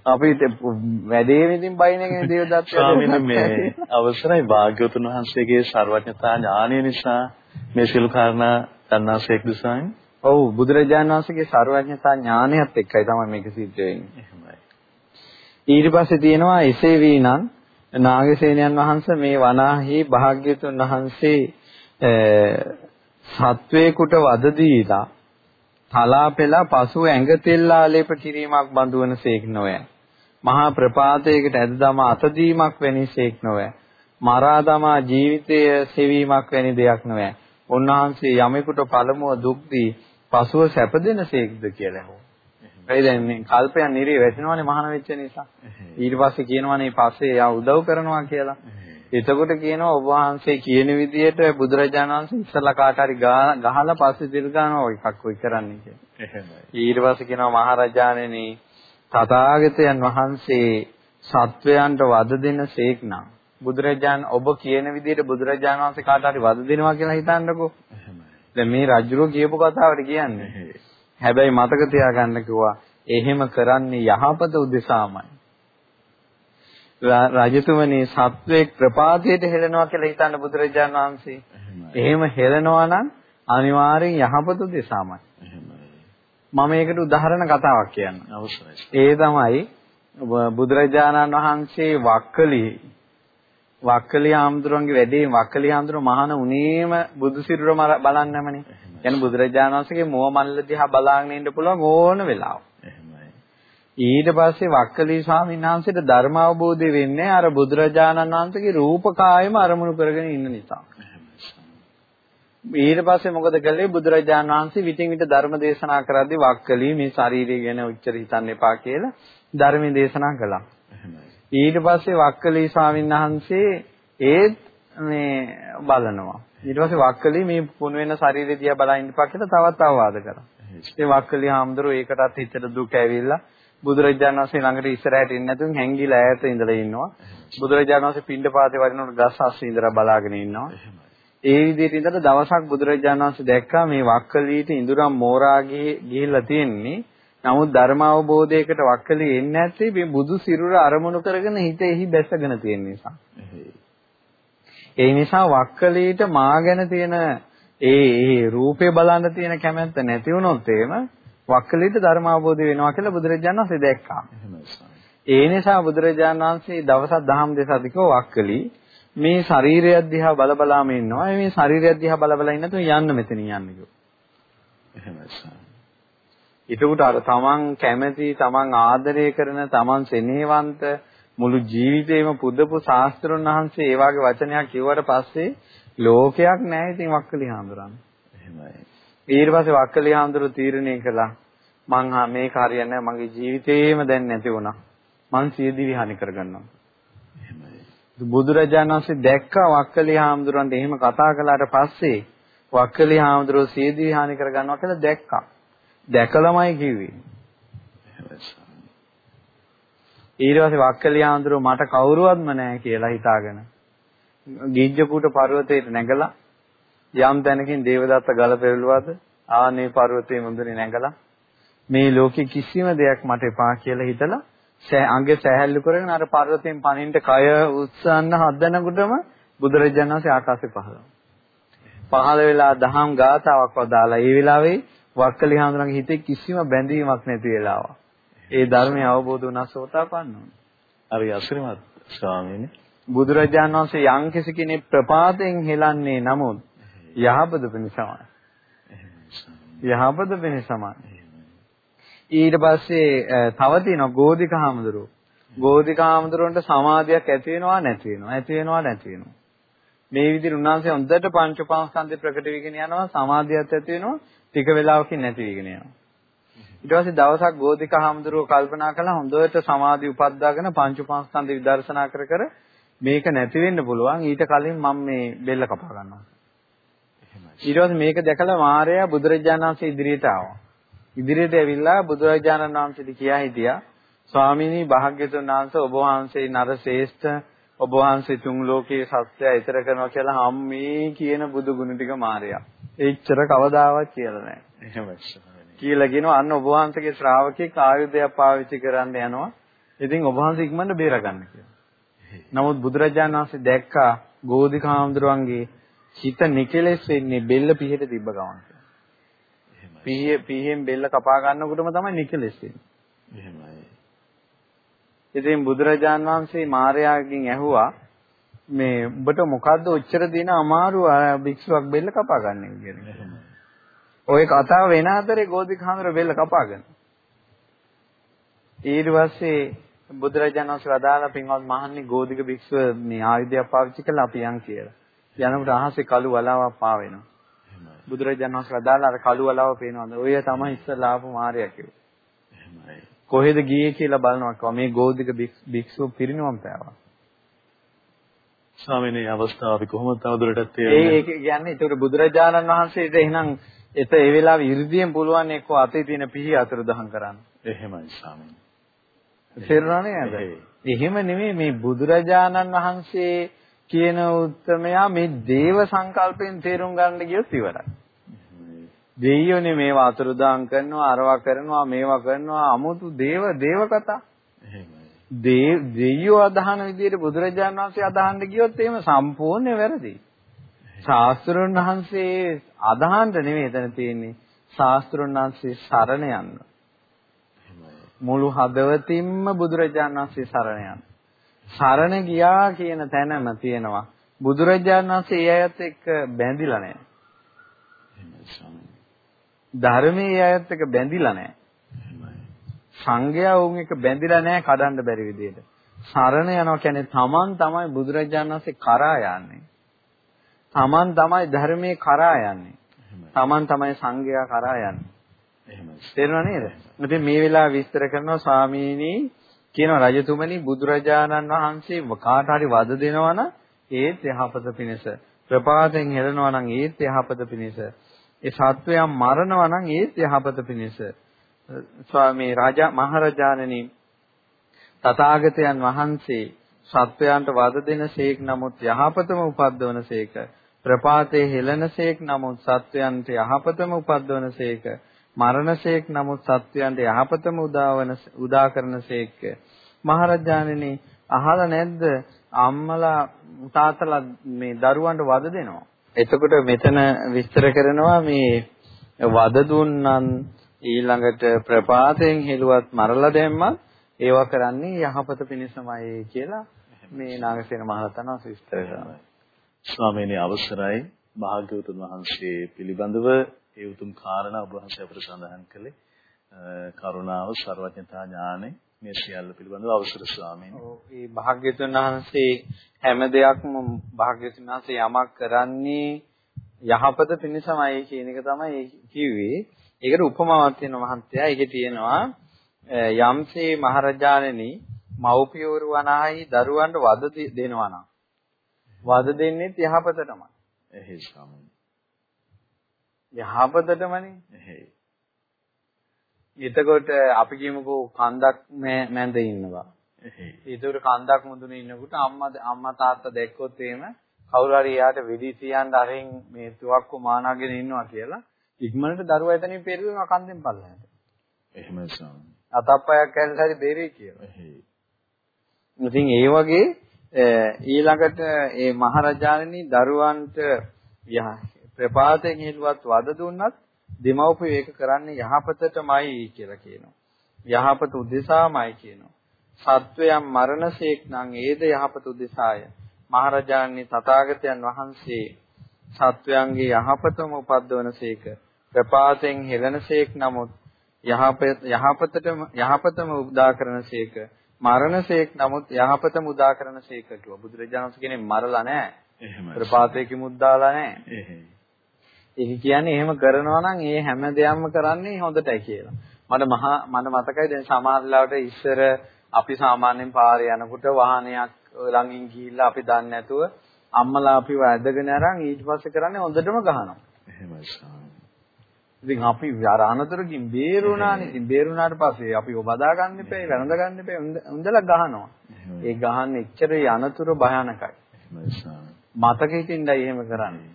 අපිට වැඩේ විදිහින් බයින එකනේ දේවදත්ත.
ස්වාමීනි මේ අවසරයි භාග්‍යවතුන් වහන්සේගේ සර්වඥතා ඥානය නිසා මේ සියලු කාරණා දන්නාසේක් දුසාන්.
ඔව් බුදුරජාණන් වහන්සේගේ සර්වඥතා ඥානයත් එක්කයි තමයි මේක සිද්ධ වෙන්නේ.
එහෙමයි.
ඊට පස්සේ තියෙනවා එසේ වීනම් නාගසේනයන් වහන්සේ මේ වනාහි භාග්‍යතුන් වහන්සේ සත්වේකුට වද දීලා තලා පෙලා පසු ඇඟ තෙල් ආලේප කිරීමක් බඳු වනසේක් නොවේ. මහා ප්‍රපාතයකට ඇද දමා අතදීමක් වෙනසේක් නොවේ. මරා දමා ජීවිතය සෙවීමක් වැනි දෙයක් නොවේ. උන්වහන්සේ යමෙකුට පළමුව දුක් දී පසුව සැප දෙනසේක්ද කියලා හෝ. ඒ දැන් මේ කල්පයන් නිරේ වැටෙනවානේ මහාන වෙච්ච නිසා. ඊට පස්සේ කියනවානේ පස්සේ යා උදව් කරනවා කියලා. එතකොට කියනවා ඔබ වහන්සේ කියන විදිහට බුදුරජාණන් වහන්සේ ඉස්සලා කාට හරි ගහලා පස්සේ දිල් ගන්නවා එකක් ඔයි කරන්නේ කියලා.
එහෙමයි.
ඊට පස්සේ කියනවා මහරජාණෙනි තථාගතයන් වහන්සේ සත්වයන්ට වද දෙන සේක්නම් බුදුරජාණන් ඔබ කියන විදිහට බුදුරජාණන් වහන්සේ කාට හරි වද දෙනවා කියලා හිතන්නකෝ. දැන් මේ රජුරෝ කියපු කතාවට කියන්නේ. හැබැයි මතක තියාගන්න කිව්වා එහෙම කරන්නේ යහපත උදෙසාමයි. රජතුමනි සත්වයේ ප්‍රපාතයට හෙළනවා කියලා හිතන්න බුදුරජාණන් වහන්සේ. එහෙම හෙළනවා නම් අනිවාර්යෙන් යහපත දෙසාමයි. මම මේකට උදාහරණ කතාවක් කියන්න.
අවශ්‍යයි.
ඒ තමයි බුදුරජාණන් වහන්සේ වක්කලි වක්කලි හාමුදුරන්ගේ වැඩේ වක්කලි හාමුදුර මහාන උනේම බුදු සිරුර බලන්නමනේ. يعني බුදුරජාණන් වහන්සේගේ මෝහ මල්ල දිහා බලාගෙන ඉන්න පුළුවන් ඕන වෙලාව. ඊට පස්සේ වක්කලි ස්වාමීන් වහන්සේට ධර්ම අවබෝධය වෙන්නේ අර බුදුරජාණන් වහන්සේගේ රූපකායම අරමුණු කරගෙන ඉන්න නිසා. ඊට පස්සේ මොකද කළේ බුදුරජාණන් වහන්සේ විтин විට ධර්ම දේශනා කරද්දී වක්කලි මේ ශාරීරිය ගැන උච්චර හිතන්න එපා කියලා ධර්ම දේශනා කළා. ඊට පස්සේ වක්කලී ස්වාමීන් වහන්සේ ඒත් මේ බලනවා. ඊට පස්සේ වක්කලී මේ පුණ වෙන ශරීරය දිහා බලා ඉන්නපා කියලා තවත් අවවාද කරා. ඒ වක්කලී හාමුදුරුවෝ ඒකටත් හිතට දුක ඇවිල්ලා බුදුරජාණන් වහන්සේ ළඟට ඉස්සරහට එන්නේ නැතුව හැංගිලා ඈත ඉඳලා ඉන්නවා. බුදුරජාණන් වහන්සේ පිණ්ඩපාතේ වඩිනකොට ගස් අස්සේ ඉඳලා බලාගෙන ඉන්නවා. ඒ විදිහට ඉඳලා දවසක් බුදුරජාණන් වහන්සේ දැක්කා මේ වක්කලීට ඉඳුරම් මෝරා ගිහිල්ලා තියෙන්නේ. නමුත් ධර්ම අවබෝධයකට වක්කලී එන්නේ නැත්තේ මේ බුදු සිරුර අරමුණු කරගෙන හිත එහි බැසගෙන තියෙන නිසා. ඒ නිසා වක්කලීට මා ගැන තියෙන ඒ ඒ රූපේ බලන්න තියෙන කැමැත්ත නැති වුණොත් එහෙම වක්කලීට ධර්ම අවබෝධ වෙනවා කියලා බුදුරජාණන් වහන්සේ දැක්කා. ඒ නිසා බුදුරජාණන් වහන්සේ දවසක් දහම් දෙසදිකව වක්කලී මේ ශරීරය දිහා බල බලාම ඉන්නවා. මේ ශරීරය දිහා බල බලා ඉන්නතු යන්න මෙතනින් යන්න කිව්වා.
එහෙමයි.
ඊටුට අර තමන් කැමති තමන් ආදරය කරන තමන් සෙනෙහවන්ත මුළු ජීවිතේම පුදපු ශාස්ත්‍රඥ වහන්සේ ඒ වගේ වචනයක් කිව්වට පස්සේ ලෝකයක් නැහැ ඉතින් වක්කලි හාමුදුරන්.
එහෙමයි.
ඊට පස්සේ වක්කලි හාමුදුරු තීරණය කළා මං මේක හරියන්නේ නැහැ මගේ ජීවිතේම දැන් නැති වුණා. මං සියදිවි හානි කරගන්නවා. බුදුරජාණන් වහන්සේ දැක්කා වක්කලි හාමුදුරන්ට එහෙම කතා කළාට පස්සේ වක්කලි හාමුදුරුවෝ සියදිවි හානි කරගන්නවා කියලා දැක්කා. දැකලමයි කිව්වේ. ඊට පස්සේ වක්කලි හාමුදුරුවෝ මට කවුරුවත්ම නැහැ කියලා හිතාගෙන ගිජ්ජකූට පර්වතයට නැගලා යම් තැනකින් දේවදත්ත ගල පෙරළුවද ආනේ පර්වතයේ මුදුනේ නැගලා මේ ලෝකේ කිසිම දෙයක් මට එපා කියලා හිතලා අංග සෑහළු කරගෙන අර පර්වතයෙන් පනින්න කය උත්සන්න හදනකොටම බුදුරජාණන් වහන්සේ ආකාශේ පහළ පහළ වෙලා දහම් ගාතාවක් වදාලා ඒ වෙලාවේ වක්කලි හාමුදුරන්ගේ හිතේ කිසිම බැඳීමක් නැති වෙලාව. ඒ ධර්මය අවබෝධ වුණා සෝතාපන්න වුණා.
හරි අසිරිමත් ස්වාමීනි.
බුදුරජාණන් වහන්සේ යම් කෙනෙක් ප්‍රපාතයෙන් හෙලන්නේ නමුත් යහපත පිණිසමයි. යහපත පිණිසමයි. ඊට පස්සේ තව තියෙනවා ගෝධික හාමුදුරුවෝ. ගෝධික හාමුදුරුවන්ට සමාධියක් ඇති වෙනවා නැති වෙනවා. ඇති වෙනවා නැති වෙනවා. මේ විදිහට උන්වහන්සේ හොඳට පංච උපාස්කන්ධේ ප්‍රකට වෙගෙන යනවා සමාධියත් ඇති වෙනවා ටික වෙලාවකින් නැති වෙගෙන යනවා. ඊට පස්සේ දවසක් ගෝධික හාමුදුරුවෝ කල්පනා කළා හොඳට සමාධි උපද්දාගෙන පංච උපාස්කන්ධේ විදර්ශනා කර කර මේක නැති වෙන්න පුළුවන් ඊට කලින් මම මේ බෙල්ල කපා ගන්නවා. ඊට පස්සේ මේක දැකලා මාර්යා බුදුරජාණන් වහන්සේ ඉදිරියට ආවා. ඉදිරියට ඇවිල්ලා බුදුරජාණන් වහන්සේට කියා හිටියා ස්වාමීනි භාග්‍යතුන් වහන්සේ ඔබ වහන්සේ නරශ්‍රේෂ්ඨ ඔබ වහන්සේ තුන් ලෝකයේ සත්‍යය ඊතර කරනවා කියලා හම්මේ කියන බුදු ගුණ ටික මාර්යා. එච්චර කවදාවත් කියලා නැහැ.
එහෙමයි.
කියලා කියනවා අන්න ඔබ වහන්සේගේ ශ්‍රාවකෙක් ආයුධයක් පාවිච්චි කරන්න යනවා. ඉතින් ඔබ වහන්සේ ඉක්මනට බේර ගන්න කියලා. නමුත් බුදුරජාණන් වහන්සේ දැක්කා ගෝධික හාමුදුරුවන්ගේ හිත නිකලෙස් වෙන්නේ බෙල්ල පිහට තිබ්බ ගමන්. පිහිය පිහියෙන් බෙල්ල කපා ගන්නකොටම තමයි නිකලෙස් වෙන්නේ.
එහෙමයි.
ඉතින් බුදුරජාන් වහන්සේ මාර්යාගෙන් ඇහුවා මේ උඹට මොකද්ද ඔච්චර දින අමාරු භික්ෂුවක් බෙල්ල කපා ගන්න කියලා. ඔය කතාව වෙන අතරේ ගෝධික හාමුදුර බෙල්ල කපාගෙන. ඊට පස්සේ බුදුරජාණන් වහන්සේ වදාලා පින්වත් මහන්නේ ගෝධික භික්ෂුව මේ ආයුධයක් පාවිච්චි කළා අපි යන් කියලා. යනකොට අහසේ කළු වලාවක් පාවෙනවා. බුදුරජාණන් වහන්සේ වදාලා අර කළු වලාව පේනවද? ඔය තමයි ඉස්සලා ආපු මාර්යා කිව්වේ. කොහෙද ගියේ කියලා බලනවා මේ ගෝධික භික්ෂුව පිරිනවම් පෑවා.
ස්වාමීන් වහන්සේ අවස්ථාව අපි කොහොමද තවදුරටත්
තේරෙන්නේ? ඒක කියන්නේ ඒතර බුදුරජාණන් වහන්සේට එහෙනම් එත ඒ වෙලාවේ 이르දියෙන් පුළුවන් එක්ක අතේ තියෙන පිහි අතර දහම් කරන්න.
එහෙමයි ස්වාමීන්.
තේරුණානේ නේද? එහෙම නෙමෙයි මේ බුදුරජාණන් වහන්සේ කියන උත්මයා මේ දේව සංකල්පෙන් තේරුම් ගන්න ගියොත් ඉවරයි. දෙයියෝනේ මේවා අතුරුදාම් කරනවා, අරවා කරනවා, මේවා කරනවා, 아무තු දේව දේව කතා. දෙයියෝ අදහන විදිහට බුදුරජාණන් වහන්සේ අදහන්න ගියොත් එහෙම සම්පූර්ණ වැරදි. ශාස්ත්‍රඥ වහන්සේ අදහන්න නෙමෙයි එතන තියෙන්නේ. ශාස්ත්‍රඥ වහන්සේ සරණ යන්න. මුළු හදවතින්ම බුදුරජාණන් වහන්සේ සරණ යන්න. සරණ ගියා කියන තැනම තියෙනවා. බුදුරජාණන් වහන්සේ ඒ අයත් එක්ක බැඳිලා නැහැ. ධර්මයේ අයත් එක්ක බැඳිලා නැහැ. සංඝයා වුන් එක බැඳිලා නැහැ කඩන්න බැරි විදිහට. සරණ යනවා කියන්නේ තමන් තමයි බුදුරජාණන් වහන්සේ කරා යන්නේ. තමන් තමයි ධර්මයේ කරා යන්නේ. තමන් තමයි සංඝයා කරා යන්නේ. එහෙමයි. තේරුණා නේද? ඉතින් මේ වෙලාව විස්තර කරනවා ස්වාමීනි කියනවා රජතුමනි බුදුරජාණන් වහන්සේ කාට හරි වද දෙනවා නම් ඒත් යහපත පිණිස ප්‍රපාතෙන් හෙළනවා නම් ඒත් යහපත පිණිස ඒ සත්වයන් මරනවා නම් ඒත් යහපත පිණිස ස්වාමී රාජා මහරජාණනි තථාගතයන් වහන්සේ සත්වයන්ට වද දෙනසේක් නමුත් යහපතම උපද්දවනසේක ප්‍රපාතේ හෙළනසේක් නමුත් සත්වයන්ට යහපතම උපද්දවනසේක මරණසේක් නමුත් සත්වයන්ට යහපතම උදාවන උදා කරනසේක මහරජාණනි අහලා නැද්ද අම්මලා තාත්තලා මේ දරුවන්ට වද දෙනවා? එතකොට මෙතන විස්තර කරනවා මේ වද දුන්නන් ඊළඟට ප්‍රපාතයෙන් හෙළුවත් මරලා දැම්මත් ඒවා කරන්නේ යහපත පිණිසමයි කියලා මේ නාගසේන මහරහතන් වහන්සේ විස්තර කරනවා.
ස්වාමීනි අවසරයි භාග්‍යවතුන් වහන්සේ පිළිබඳව ඒ උතුම් කාරණා ඔබ වහන්සේ අපට සඳහන් කළේ කරුණාව ਸਰවඥතා ඥානෙ මේ සියල්ල පිළිබඳව අවසර ස්වාමීනි.
ඔව් මේ භාග්‍යතුන් වහන්සේ හැම දෙයක්ම භාග්‍යතුන් වහන්සේ යමක් කරන්නේ යහපත පිණිසමයි කියන එක තමයි කිව්වේ. ඒකට උපමාවක් තියෙනවා මහත්තයා. ඒකේ තියෙනවා යම්සේ මහරජාණෙනි මව්පියවරු වනාහි දරුවන්ට වද දෙනවා නම් වද දෙන්නේත් යහපතටමයි.
එහේ ස්වාමීනි.
යහපතටමනේ.
එහේ.
එතකොට අපි කියමුකෝ කන්දක් මැද ඉන්නවා. ඒතකොට කන්දක් මුදුනේ ඉන්නකොට අම්මා අම්මා තාත්තා දැක්කොත් එහෙම කවුරු හරි එයාට වෙඩි තියන්න අරින් මේ තුවක්කු මානාගෙන ඉන්නවා කියලා ඉක්මනට දරුවා එතනින් පෙරලනවා කන්දෙන් පල්ලහැට.
එහෙමයි ස්වාමී.
අතප්පයක් කැල්ල හරි දෙරේ කියලා. ඉතින් ඒ වගේ ඊළඟට ඒ මහරජාණනි දරුවන්ට ප්‍රපාතයෙන් හෙළුවත් වද දුන්නත් දෙමව්පියෝ ඒක කරන්නේ යහපතටමයි කියලා කියනවා. යහපත උදෙසාමයි කියනවා. සත්වයන් මරණසේක් නම් ඒද යහපත උදෙසාය. මහරජාණන් තථාගතයන් වහන්සේ සත්වයන්ගේ යහපතම උපද්දවනසේක ප්‍රපාතෙන් හෙළනසේක් නමුත් යහපත යහපතටම යහපතම උදා කරනසේක මරණසේක් නමුත් යහපතම උදා කරනසේක කිව්වා බුදුරජාණන් කියන්නේ මරලා නැහැ
එහෙමයි.
ප්‍රපාතේ කිමුත් දාලා නැහැ.
එහෙයි.
ඒක කියන්නේ එහෙම කරනවා නම් ඒ හැම දෙයක්ම කරන්නේ හොඳටයි කියලා. මට මහා මට මතකයි දැන් සමහර ලාවට ඉස්සර අපි සාමාන්‍යයෙන් පාරේ යනකොට වාහනයක් ළඟින් ගිහිල්ලා අපි දන්නේ නැතුව අම්මලා අපිව ඇදගෙන අරන් ඊට පස්සේ කරන්නේ හොඳටම ගහනවා.
එහෙමයි ස්වාමීනි.
ඉතින් අපි අර අනතුරකින් බේරුණානේ. ඉතින් බේරුණාට පස්සේ අපි ඔබ බදා ගන්න එපා, වැළඳ ගන්න එපා. උන්දලා ගහනවා. ඒ ගහන්නේ එච්චර අනතුර භයානකයි. මතක හිටින්නයි එහෙම කරන්නේ.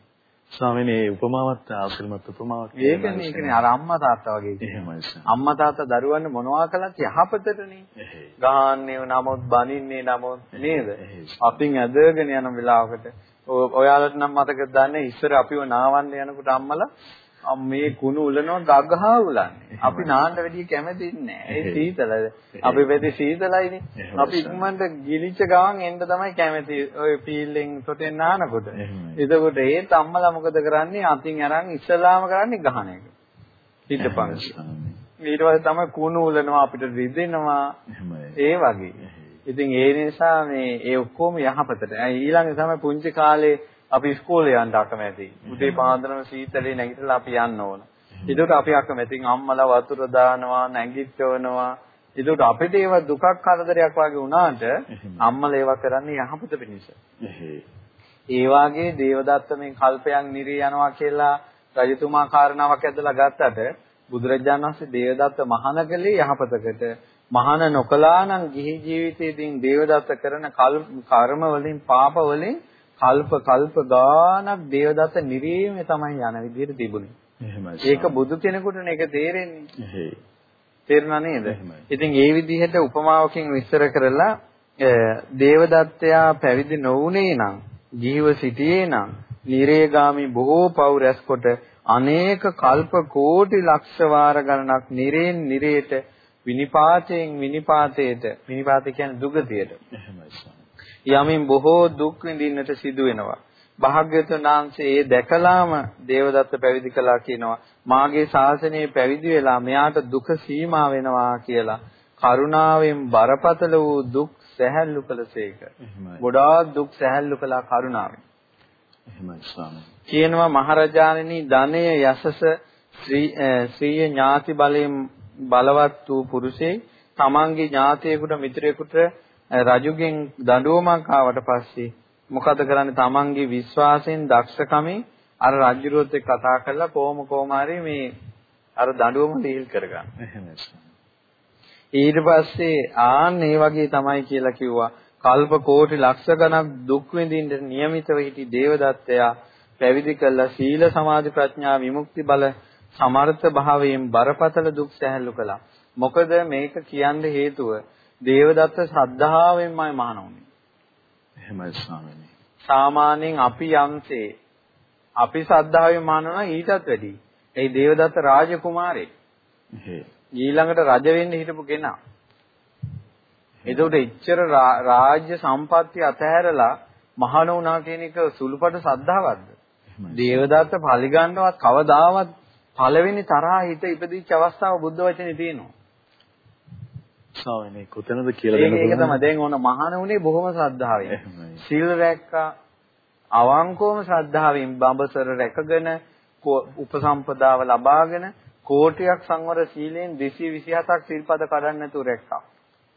ස්වාමීනි මේ උපමාවත් ආශ්‍රමත් උපමාවක්
ඒකනේ ඒකනේ අර අම්මා තාත්තා වගේ.
එහෙමයි.
අම්මා තාත්තා දරුවන්ට මොනවා කළත් යහපතටනේ. ගහන්නේ නමුත් බනින්නේ නමුත් නේද? අපින් ඇදගෙන යන වෙලාවකට ඔයාලට නම් මතකද දන්නේ ඉස්සර අපිව නාවන්න යනකොට අම්මලා මේ කුණු උලනවා ගගහා උලන්නේ. අපි නාන්න වැඩිය කැමති නැහැ. ඒ සීතල. අපි වෙදි සීතලයිනේ. අපි ඉක්මනට ගිලිච්ච ගමන් එන්න තමයි කැමති. ඔය පීල්ලෙන් සොටෙන් නානකොට. එතකොට ඒත් අම්මලා මොකද කරන්නේ? අතින් අරන් ඉස්සලාම කරන්නේ ගහන එක. හිටපන්. ඊට පස්සේ තමයි කුණු උලනවා අපිට රිදෙනවා. ඒ වගේ. ඉතින් ඒ නිසා මේ ඒ ඔක්කොම යහපතට. ඊළඟ තමයි පුංචි කාලේ අපි ඉස්කෝලේ යන්න අකමැති. උදේ පාන්දරම සීතලේ නැගිටලා අපි යන්න ඕන. ඒකට අපි අකමැති. අම්මලා වතුර දානවා, නැගිටවනවා. ඒකට අපිට ඒව දුකක් කරදරයක් වගේ වුණාට අම්මලා ඒවා කරන්නේ යහපත පිණිස. ඒ වාගේ දේවදත්ත මේ කල්පයන් නිරී යනවා කියලා රජතුමා කාරණාවක් ඇදලා ගත්තට බුදුරජාණන් වහන්සේ දේවදත්ත මහාන කලේ යහපතකට මහාන නොකලා නම් ගිහි ජීවිතයේදී දේවදත්ත කරන කර්ම වලින් පාප වලින් කල්ප කල්ප ගානක් දේවදත්ත නිරීමේ තමයි යන විදිහට තිබුණේ.
එහෙමයි.
ඒක බුදු කෙනෙකුටනේ ඒක තේරෙන්නේ. තේරුණා නේද? ඉතින් ඒ විදිහට උපමාවකින් විස්තර කරලා දේවදත්තයා පැවිදි නොවුනේ නම් ජීව සිටියේ නම් නිරේගාමි බොහෝ පව් රැස්කොට අනේක කල්ප කෝටි ලක්ෂ වාර ගණනක් නිරේන් නිරේට විනිපාතයෙන් විනිපාතයට විනිපාත කියන්නේ දුගතියට
එහෙමයි
යමින් බොහෝ දුක් විඳින්නට සිදු වෙනවා. භාග්‍යවතුන් වහන්සේ ඒ දැකලාම දේවදත්ත පැවිදි කළා කියනවා. මාගේ ශාසනයේ පැවිදි වෙලා මෙයාට දුක සීමා වෙනවා කියලා කරුණාවෙන් බරපතල වූ දුක් සැහැල්ලු කළසේක. ගොඩාක් දුක් සැහැල්ලු කළා කරුණාවෙන්.
එහෙමයි ස්වාමී.
කියනවා මහරජාණනි ධනය යසස ශ්‍රීය ඥාති බලයෙන් බලවත් වූ පුරුෂේ තමන්ගේ ඥාතියෙකුට මිත්‍රයෙකුට රජුගෙන් දඬුවමක් ආවට පස්සේ මොකද කරන්නේ තමන්ගේ විශ්වාසයෙන් දක්ෂකමෙන් අර රජුරුවත් එක්ක කතා කරලා කොහොම කොහොම හරි මේ අර දඬුවම ඩීල් කරගන්න. එහෙමයි. ඊට පස්සේ ආන් මේ වගේ තමයි කියලා කිව්වා. කල්ප කෝටි ලක්ෂ ගණක් දුක් විඳින්න નિયમિતව සිටි දේවදත්තයා පැවිදි කළා සීල සමාධි ප්‍රඥා විමුක්ති බල සමර්ථ භාවයෙන් බරපතල දුක් සැහැල්ලු කළා. මොකද මේක කියන්න හේතුව දේවදත්ත ශ්‍රද්ධාවෙන්මයි මහාන වුනේ.
එහෙමයි ස්වාමීනි.
සාමාන්‍යයෙන් අපි යම්සේ අපි ශ්‍රද්ධාවෙන් මහානවා ඊටත් වැඩි. ඒ දේවදත්ත රාජකුමාරේ. ඊළඟට රජ වෙන්න හිටපු කෙනා. එතකොට එච්චර රාජ්‍ය සම්පත්තිය අතහැරලා මහාන වුණා කියන එක සුළුපට ශ්‍රද්ධාවක්ද? දේවදත්ත පරිගන්නවත් කවදාවත් පළවෙනි තරහා හිත ඉපදිච්ච අවස්ථාව බුද්ධ වචනේ තියෙනවා.
ස්වාමීනි කොතනද කියලා දෙන්න.
ඒක තමයි දැන් ඕන මහාන උනේ බොහොම ශ්‍රද්ධාවෙන්. සිල් රැක්කා අවංකවම ශ්‍රද්ධාවෙන් බඹසර රැකගෙන උපසම්පදාව ලබාගෙන කෝටියක් සංවර සීලෙන් 227ක් සිල්පද කඩන්න නැතුව රැක්කා.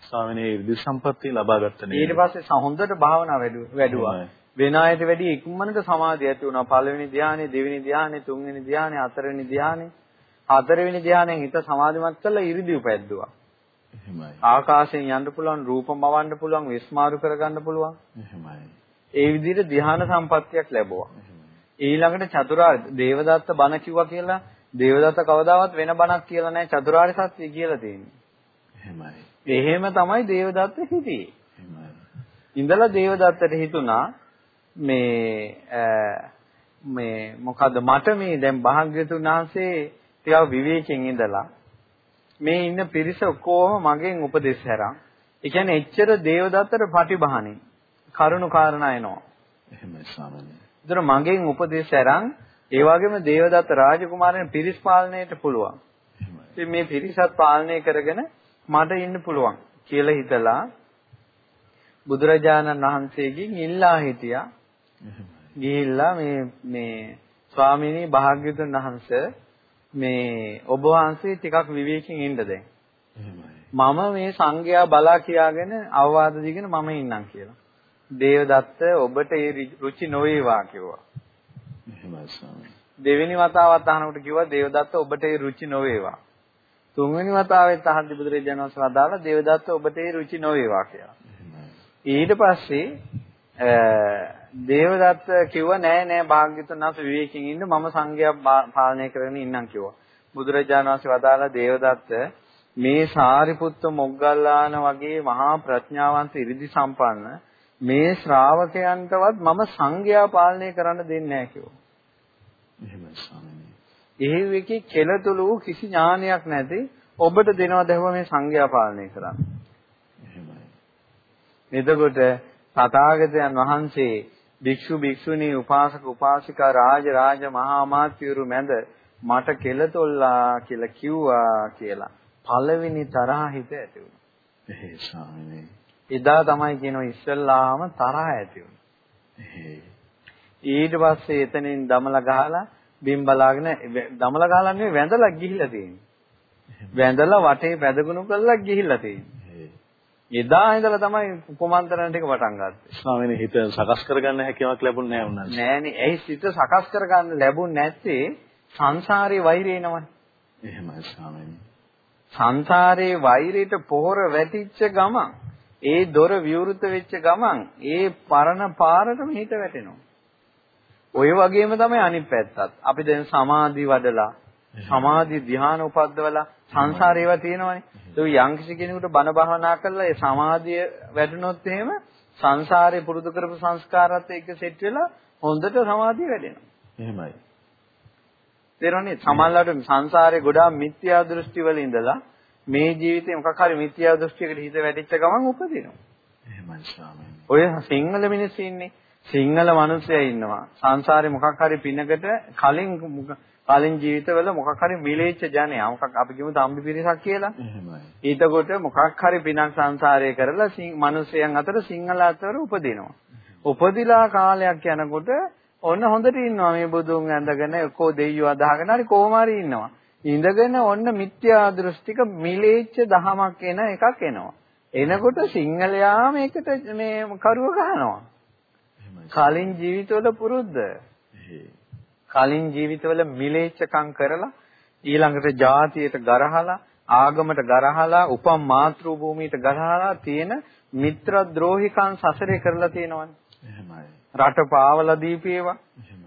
ස්වාමීනි ඉර්ධි සම්පත්තිය ලබා ගත්ත නේද?
ඊට පස්සේ හොඳට භාවනා වැඩුවා. වෙන අයට වැඩි ඉක්මනට සමාධිය ඇති වුණා. පළවෙනි ධ්‍යානෙ, දෙවෙනි ධ්‍යානෙ, තුන්වෙනි ධ්‍යානෙ, හතරවෙනි ධ්‍යානෙ. හතරවෙනි ධ්‍යානෙන් හිත සමාධිමත් කරලා ඉරිදි උපැද්දුවා.
එහෙමයි.
ආකාශයෙන් යන්න පුළුවන්, රූපමවන්න පුළුවන්, විස්මාරු කරගන්න පුළුවන්.
එහෙමයි.
ඒ විදිහට ධ්‍යාන සම්පත්තියක් ලැබුවා. ඊළඟට චතුරාර්ය දේවදත්ත බණ කිව්වා කියලා දේවදත්ත කවදාවත් වෙන බණක් කියලා නැහැ චතුරාර්ය සත්‍ය කියලා තියෙන්නේ.
එහෙමයි.
එහෙම තමයි දේවදත්ත හිටියේ.
එහෙමයි.
ඉඳලා දේවදත්තට හිතුණා මේ මේ මොකද්ද මට මේ දැන් භාග්‍යතුන් වහන්සේ ටිකක් විවේකයෙන් ඉඳලා මේ ඉන්න පිරිස ඔක්කොම මගෙන් උපදෙස් හැරන්. ඒ කියන්නේ එච්චර දේවදත්තට පටිභාණි කරුණු කාරණා එනවා.
එහෙමයි සාමාන්‍ය.
ඒතර මගෙන් උපදෙස් හැරන් ඒ වගේම දේවදත්ත රාජකුමාරයන් පිරිස් පාලනයට පුළුවන්. ඉතින් මේ පිරිසත් පාලනය කරගෙන මට ඉන්න පුළුවන් කියලා හිතලා බුදුරජාණන් වහන්සේගෙන් ඉල්ලා හිටියා. ගිහිල්ලා මේ මේ ස්වාමීනි භාග්‍යතුන් වහන්සේ මේ ඔබ වහන්සේ ටිකක් විවේකයෙන් ඉන්න දැන්. මම මේ සංඝයා බලා කියාගෙන අවවාද දීගෙන මම ඉන්නම් කියලා. දේවදත්ත ඔබට ඒ රුචි නොවේවා කිව්වා. දෙවෙනි වතාවත් අහනකොට කිව්වා දේවදත්ත ඔබට ඒ රුචි නොවේවා. තුන්වෙනි වතාවෙත් අහද්දි බුදුරජාණන් වහන්සේ වදාලා දේවදත්ත ඔබට ඒ රුචි නොවේවා කියලා. ඊට පස්සේ දේවදත්ත කිව්වා නෑ නෑ භාග්‍යතුන් වහන්සේ විවේකයෙන් ඉන්න මම සංඝයා පාලනය කරගෙන ඉන්නම් කිව්වා. බුදුරජාණන් වහන්සේ වදාලා දේවදත්ත මේ සාරිපුත්ත මොග්ගල්ලාන වගේ මහා ප්‍රඥාවන්ත ඉරිදි සම්පන්න මේ ශ්‍රාවකයන්ටවත් මම සංඝයා පාලනය කරන්න දෙන්නේ නැහැ කිව්වා.
එහෙමයි ස්වාමීනි.
එහෙව් එකේ කෙලතුළු කිසි ඥානයක් නැති ඔබට දෙනවා දැහුව මේ සංඝයා පාලනය කරන්න.
එහෙමයි.
එතකොට තථාගතයන් වහන්සේ භික්ෂු භික්ෂුණී උපාසක උපාසිකා රාජ රාජ මහා මාත්‍යවරු මැද මට කෙලතොල්ලා කියලා කිව්වා කියලා පළවෙනි තරහ හිත ඇති වුණා.
එහෙයි ස්වාමීනි.
එදා තමයි කියනවා ඉස්සල්ලාම තරහ ඇති වුණා.
එහෙයි.
ඊට පස්සේ එතනින් දමලා ගහලා බිම් බලාගෙන දමලා ගහලා නෙවෙයි වැඳලා ගිහිල්ලා තියෙන්නේ. වැඳලා වටේ පැදගුණු කරලා ගිහිල්ලා තියෙන්නේ. එදා ඉඳලා තමයි උපමන්ත්‍රණ ටික පටන් ගත්තේ.
ස්වාමීනි හිත සකස් කරගන්න හැකියාවක් ලැබුණේ නැහැ උන්වහන්සේ.
නෑනේ. ඇයි හිත සකස් කරගන්න ලැබුණ නැත්තේ සංසාරේ වෛරේ නමයි.
එහෙමයි ස්වාමීනි.
සංසාරේ වෛරයට පොහොර වැටිච්ච ගමන් ඒ දොර විවෘත වෙච්ච ගමන් ඒ පරණ පාරටම හිත වැටෙනවා. ඔය වගේම තමයි අනිත් පැත්තත්. අපි දැන් සමාධි වඩලා සමාධි ධ්‍යාන උපද්දවලා සංසාරේ ඒවා තියෙනවනේ. ඒ යම්කිසි කෙනෙකුට බණ භාවනා කරලා ඒ සමාධිය වැඩුණොත් එහෙම සංසාරේ පුරුදු කරපු සංස්කාරات එක්ක සෙට් වෙලා හොඳට සමාධිය වැඩෙනවා.
එහෙමයි.
තේරෙන්නේ සමහරවිට සංසාරේ ගොඩාක් මිත්‍යා දෘෂ්ටි වල ඉඳලා මේ ජීවිතේ මොකක් හරි මිත්‍යා දෘෂ්ටියකට හිත වැටිච්ච ගමන් උපදිනවා.
එහෙමයි ස්වාමීනි.
ඔය සිංහල මිනිස්සු ඉන්නේ සිංහල මිනිස්සයා ඉන්නවා. සංසාරේ මොකක් හරි පිනකට කලින් කලින් ජීවිතවල මොකක් හරි මිලේච්ච ජනයා මොකක් අපි කියමු තම්බි පිරිසක් කියලා.
එහෙමයි.
ඊටකොට මොකක් හරි පිනක් සංසාරේ කරලා මිනිසයන් අතර සිංහල අතර උපදිනවා. උපදිලා කාලයක් යනකොට ඔන්න හොඳට ඉන්නවා මේ බුදුන් ඇඳගෙන එක්කෝ දෙයියෝ අදහගෙන හරි කොහොම හරි ඉන්නවා. ඉඳගෙන ඔන්න මිත්‍යා දෘෂ්ටික මිලේච්ච දහමක් එන එකක් එනවා. එනකොට සිංහලයා මේකට මේ කරුව ගහනවා. කලින් ජීවිතවල පුරුද්ද. කලින් ජීවිතවල මිලේච්චකම් කරලා ඊළඟට ජාතියට ගරහලා ආගමට ගරහලා උපම් මාතෘ භූමියට ගරහලා තියෙන මිත්‍ර ද්‍රෝහිකම් සසරේ කරලා තියෙනවනේ.
එහෙමයි.
රට පාවලා දීපේවා.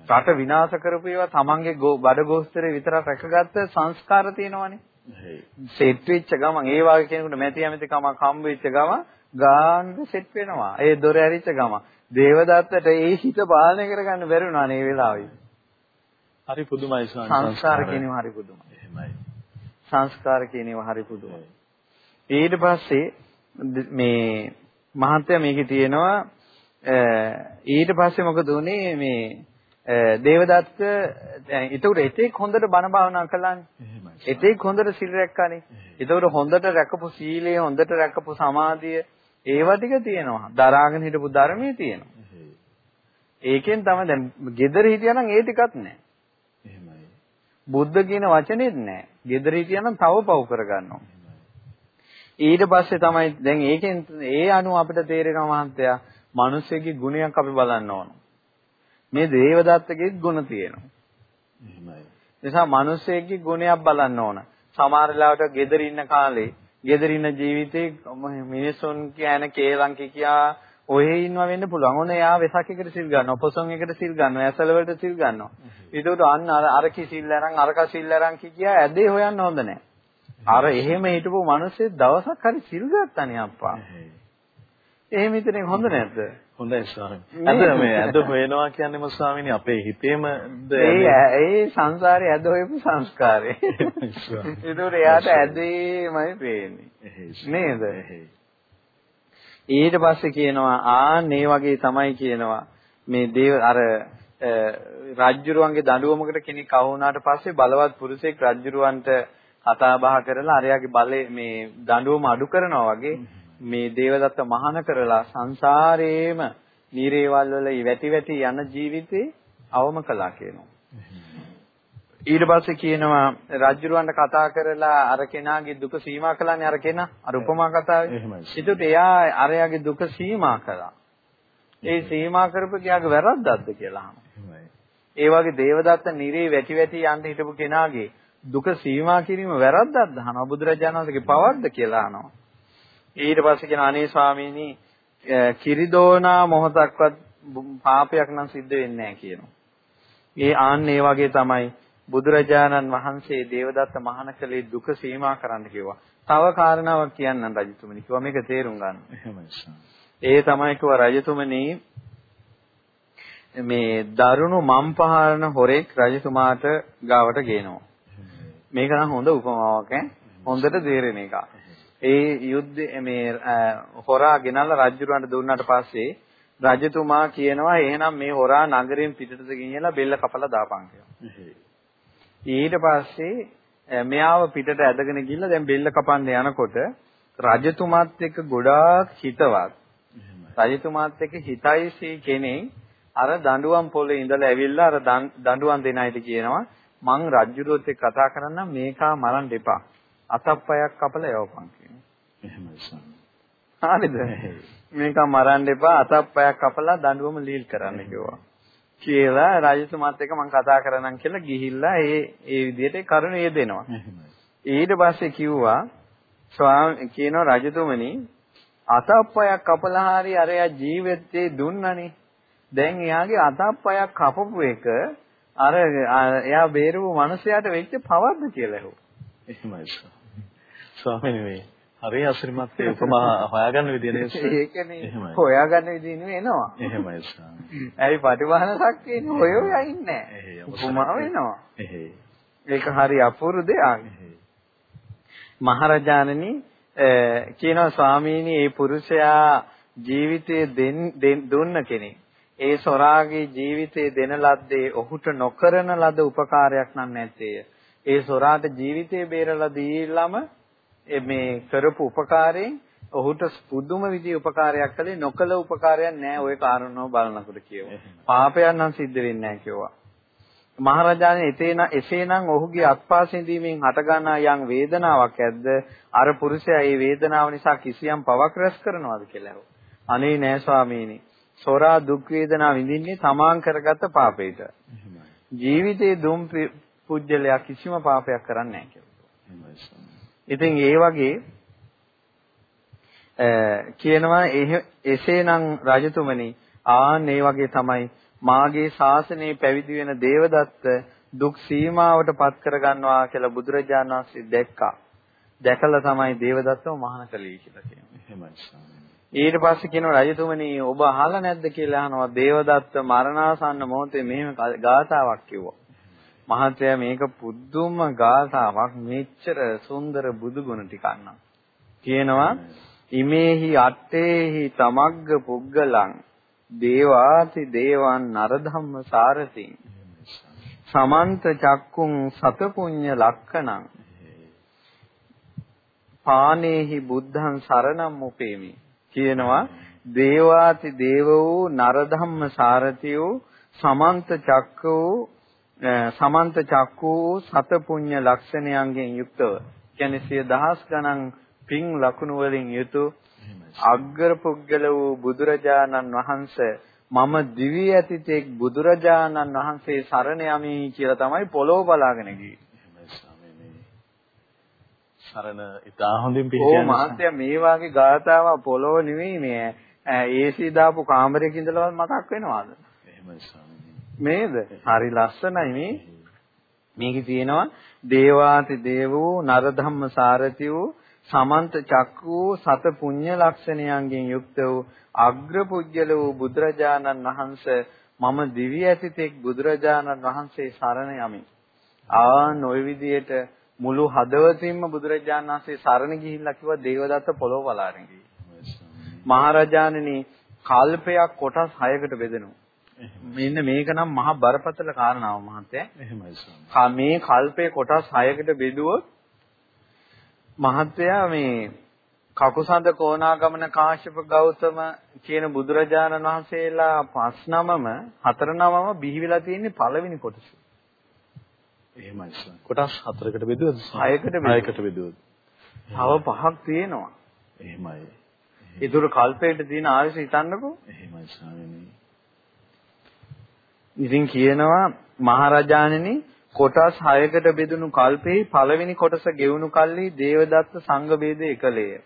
රට විනාශ කරපේවා තමන්ගේ බඩගෝස්තරේ විතරක් රැකගත්ත සංස්කාර තියෙනවනේ. සෙට් වෙච්ච ගමන් ඒ වගේ කෙනෙකුට මැටි ඇමති කමක් හම්බ වෙච්ච ගමන් ගාන්න සෙට් වෙනවා. ඒ දොර ඇරිච්ච ගමන් දේවදත්තට ඒ හිත පාලනය කරගන්න බැරි වුණා නේ වෙලාවෙයි.
හරි පුදුමයි
සංස්කාර කියනවා හරි පුදුමයි.
එහෙමයි.
සංස්කාර කියනවා හරි පුදුමයි. ඊට පස්සේ මේ මහත්ය මේකේ තියෙනවා ඊට පස්සේ මොකද උනේ මේ දේවදත්ත ඒතකොට එතෙක් හොඳට බණ භාවනා කළානේ. එතෙක් හොඳට සිල් රැක්කානේ. ඒතකොට හොඳට රැකපු සීලය හොඳට රැකපු සමාධිය ඒවා ටික තියෙනවා. දරාගෙන හිටපු ධර්මයේ තියෙනවා. ඒකෙන් තමයි දැන් gedara හිටියනම් ඒ ටිකත් නැහැ. බුද්ධ කියන වචනේත් නැහැ. gedara හිටියනම් තව පව් කරගන්නවා. ඊට පස්සේ තමයි දැන් ඒකෙන් ඒ අනුව අපිට තේරෙනවා මහන්තයා මිනිස්සෙගේ ගුණයක් අපි බලන්න ඕන. මේ දේවදත්තගේ ගුණ තියෙනවා.
එහෙමයි.
නිසා මිනිස්සෙගේ ගුණයක් බලන්න ඕන. සමහර වෙලාවට gedara ඉන්න කාලේ gedara ඉන්න ජීවිතේ මිනිසුන් කියන කේලම් කියා ඔහෙ ඉන්නවා වෙන්න පුළුවන්. ඔන්න එයා වෙසක් එකට සිල් ගන්නවා. පොසොන් එකට සිල් ගන්නවා. ඇසල වලට සිල් ගන්නවා. ඒකට අන්න අර අර කිසිල් අරන් අරක සිල් අරන් කියා ඇදේ හොයන්න හොඳ නැහැ. අර එහෙම හිටපු මිනිස්සු දවසක් හරි සිල් ගත්තනේ අප්පා. එහෙම හිතන්නේ හොඳ නැද්ද?
හොඳයි ස්වාමීනි. අද මේ අද හොයනවා කියන්නේම ස්වාමීනි අපේ හිතේම
ඒ ඒ සංසාරේ අද හොයපු සංස්කාරේ. ඒකට එයාට ඇදේමයි පේන්නේ. නේද? ඊට පස්සේ කියනවා ආන් මේ වගේ තමයි කියනවා මේ දේව අර රජ්ජුරුවන්ගේ දඬුවමකට කෙනෙක් අහු වුණාට පස්සේ බලවත් පුරුෂයෙක් රජ්ජුරුවන්ට කතා බහ කරලා අරයාගේ බලේ මේ දඬුවම අඩු කරනවා වගේ මේ දේවදත්ත මහාන කරලා සංසාරේම නීරේවල් වල වැටි වැටි යන ජීවිතේ අවම කළා කියනවා. ඊට පස්සේ කියනවා රජුරවන්ට කතා කරලා අර කෙනාගේ දුක සීමා කළානේ අර කෙනා අර උපමා කතාවේ. ඒකට එයා අරයාගේ දුක සීමා කළා. ඒ සීමා කරපු කියාගේ වැරද්දක්ද කියලා අහනවා. ඒ වගේ දේවදත්ත නිරේ වැටි වැටි යන්න හිටපු කෙනාගේ දුක සීමා කිරීම වැරද්දක්ද අහනවා බුදුරජාණන් වහන්සේගේ පවක්ද කියලා අහනවා. ඊට පස්සේ කියන අනේ ස්වාමීනි කිරිදෝනා මොහොතක්වත් පාපයක් නම් සිද්ධ වෙන්නේ නැහැ කියනවා. ඒ ආන්න ඒ වගේ තමයි බුදුරජාණන් වහන්සේ දේවදත්ත මහානකලේ දුක සීමා කරන්න කිව්වා. තව කාරණාවක් කියන්නම් රජතුමනි. කිව්වා මේක තේරුම් ගන්න. ඒ තමයි කිව්වා රජතුමනි මේ දරුණු මම් පහරන හොරෙක් රජතුමාට ගාවට ගේනවා. මේක නම් හොඳ උපමාවක් ඈ. හොඳට තේරෙන එකක්. ඒ යුද්ධ මේ හොරා ගෙනල්ලා රජුරවන්ට දුන්නාට පස්සේ රජතුමා කියනවා එහෙනම් මේ හොරා නගරයෙන් පිටතට ගෙනියලා බෙල්ල කපලා දාපන් කියලා. ඊට පස්සේ මෙයාව පිටට ඇදගෙන ගිහිල්ලා දැන් බෙල්ල කපන්න යනකොට රජතුමාත් එක්ක ගොඩාක් හිතවත්. රජතුමාත් එක්ක හිතයිසී කෙනෙක්. අර දඬුවම් පොලේ ඉඳලා ඇවිල්ලා අර දඬුවම් දෙන අයට කියනවා මං රජුරුවත් එක්ක කතා කරන්නම් මේකා මරන්න එපා. අතප්පයක් කපලා යවපන් කියනවා. එහෙමයි හරිද? මේකා මරන්න එපා අතප්පයක් කපලා දඬුවම ලීල් කරන්න කිව්වා කියලා රජතුමාත් එක්ක මම කතා කරනම් කියලා ගිහිල්ලා ඒ ඒ විදිහට කරුණ යෙදෙනවා. ඊට පස්සේ කිව්වා ස්වාමී කියනවා රජතුමනි අතප්පයක් කපලා හරි අරයා ජීවිතේ දුන්නනේ. දැන් එයාගේ අතප්පයක් කපපු එක අර එයා බේරුව මිනිසයාට වෙච්ච පවද්ද කියලා ඇහුවා.
එහෙමයි ස්වාමීනි මේ හරි අසිරිමත් ඒ උපමා හොයාගන්න විදිය නේද?
ඒකනේ. හොයාගන්න විදිය නෙවෙයි එනවා.
එහෙමයි
ඇයි පටිවාහන ශක්තියනේ හොය හොය ඉන්නේ නැහැ. උපමා වෙනවා. ඒක හරි අපූර්ව දෙයක්. මහරජාණනි කියනවා ස්වාමීනි මේ පුරුෂයා ජීවිතයේ දුන්න කෙනෙක්. ඒ සොරාගේ ජීවිතේ දෙන ලද්දේ ඔහුට නොකරන ලද උපකාරයක් නම් නැත්තේය. ඒ සොරාට ජීවිතේ බේරලා දීලම මේ කරපු උපකාරයෙන් ඔහුට පුදුම විදිහේ උපකාරයක් කළේ නොකල උපකාරයක් නෑ ওই කාරණාව බලනකොට කියනවා. පාපයක් නම් සිද්ධ වෙන්නේ නෑ කියවා. මහරජාණන් එතේන එසේනම් ඔහුගේ අත්පා සිඳීමෙන් හටගන්නා යම් වේදනාවක් ඇද්ද අර පුරුෂයා ඒ වේදනාව නිසා කිසියම් පවක් රැස් කරනවද කියලා ඇහුවා. අනේ නෑ ස්වාමීනි. සොරා දුක් වේදනා විඳින්නේ තමාන් කරගත්ත පාපේට. ජීවිතේ දුම් පුජ්‍යලයා කිසිම පාපයක් කරන්නේ නැහැ කියලා. ඉතින් ඒ වගේ කියනවා එසේනම් රජතුමනි ආන් ඒ වගේ තමයි මාගේ ශාසනයේ පැවිදි වෙන දේවදත්ත දුක් සීමාවට පත් කරගන්නවා කියලා බුදුරජාණන් වහන්සේ දැක්කා. දැකලා තමයි දේවදත්තව මහාන කළේ කියලා කියනවා. ඊට පස්සේ කියනවා රජතුමනි ඔබ අහලා නැද්ද කියලා අහනවා දේවදත්ත මරණාසන්න මොහොතේ මෙහෙම ගාථාවක් කිව්වා. මහත්තයා මේක පුදුම ගාථාවක්. මෙච්චර සුන්දර බුදු ගුණ ටිකක් නම්. කියනවා ඉමේහි අට්ඨේහි තමග්ග පුග්ගලං දේවාති දේවන් නරධම්ම සාරති සමන්ත චක්කුං සතපුඤ්ඤ ලක්කණං පානේහි බුද්ධං සරණම් උපේමි. කියනවා දේවාති දේව වූ නරධම්ම සාරති වූ සමන්ත චක්ක වූ සමන්ත චක්කු සත පුඤ්ඤ ලක්ෂණයන්ගෙන් යුක්තව කියන්නේ සිය දහස් ගණන් පින් ලකුණු වලින් යුතු අග්‍ර පුද්ගල වූ බුදුරජාණන් වහන්සේ මම දිවි ඇතිතෙක් බුදුරජාණන් වහන්සේ සරණ යමි කියලා තමයි පොළොව බලාගෙන ගියේ.
සරණ ඉතා හොඳින් පිළිගන්න.
ඕ මහත්තයා මේ වාගේ ගාතාව පොළොව නෙවෙයි මේ AC දාපු කාමරයක ඉඳලා මතක් වෙනවාද? එහෙමයි නේද? හරි ලස්සනයි මේ. මේකේ තියෙනවා දේවාති දේව වූ නරධම්ම සාරති වූ සමන්ත චක්කු සත පුඤ්ඤ ලක්ෂණයන්ගෙන් යුක්ත වූ අග්‍ර පුජ්‍යල වූ බුදුරජාණන් වහන්සේ මම දිව්‍ය ඇතිතෙක් බුදුරජාණන් වහන්සේ සරණ යමි. ආන් ওই විදියට මුළු හදවතින්ම බුදුරජාණන් වහන්සේ සරණ ගිහිල්ලා කිව්වා දේවදත්ත පොළොව බලාගෙන ගිහින්. මහරජාණනි කල්පයක් කොටස් 6කට බෙදෙනවා. මෙන්න මේක නම් මහා බරපතල කාරණාව මහත්තයා.
එහෙමයි ස්වාමී.
මේ කල්පේ කොටස් 6කට බෙදුවොත් මහත්තයා මේ කකුසඳ කොණාගමන කාශ්‍යප ගෞතම කියන බුදුරජාණන් වහන්සේලා පස් නමම හතර නමම බිහි වෙලා තියෙන්නේ පළවෙනි කොටස.
එහෙමයි සර්. කොටස් හතරකට බෙදුවද?
හයකට
හයකට බෙදුවද?
තව පහක් තියෙනවා.
එහෙමයි.
ඒතර කල්පයට තියෙන ආයුෂ හිතන්නකෝ.
එහෙමයි ස්වාමීනි.
ඉතින් කියනවා මහරජාණෙනි කොටස් 6කට බෙදුණු කල්පේ පළවෙනි කොටස ගෙවුණු කල්හි දේවදත්ත සංඝ ભેදය එකලේය.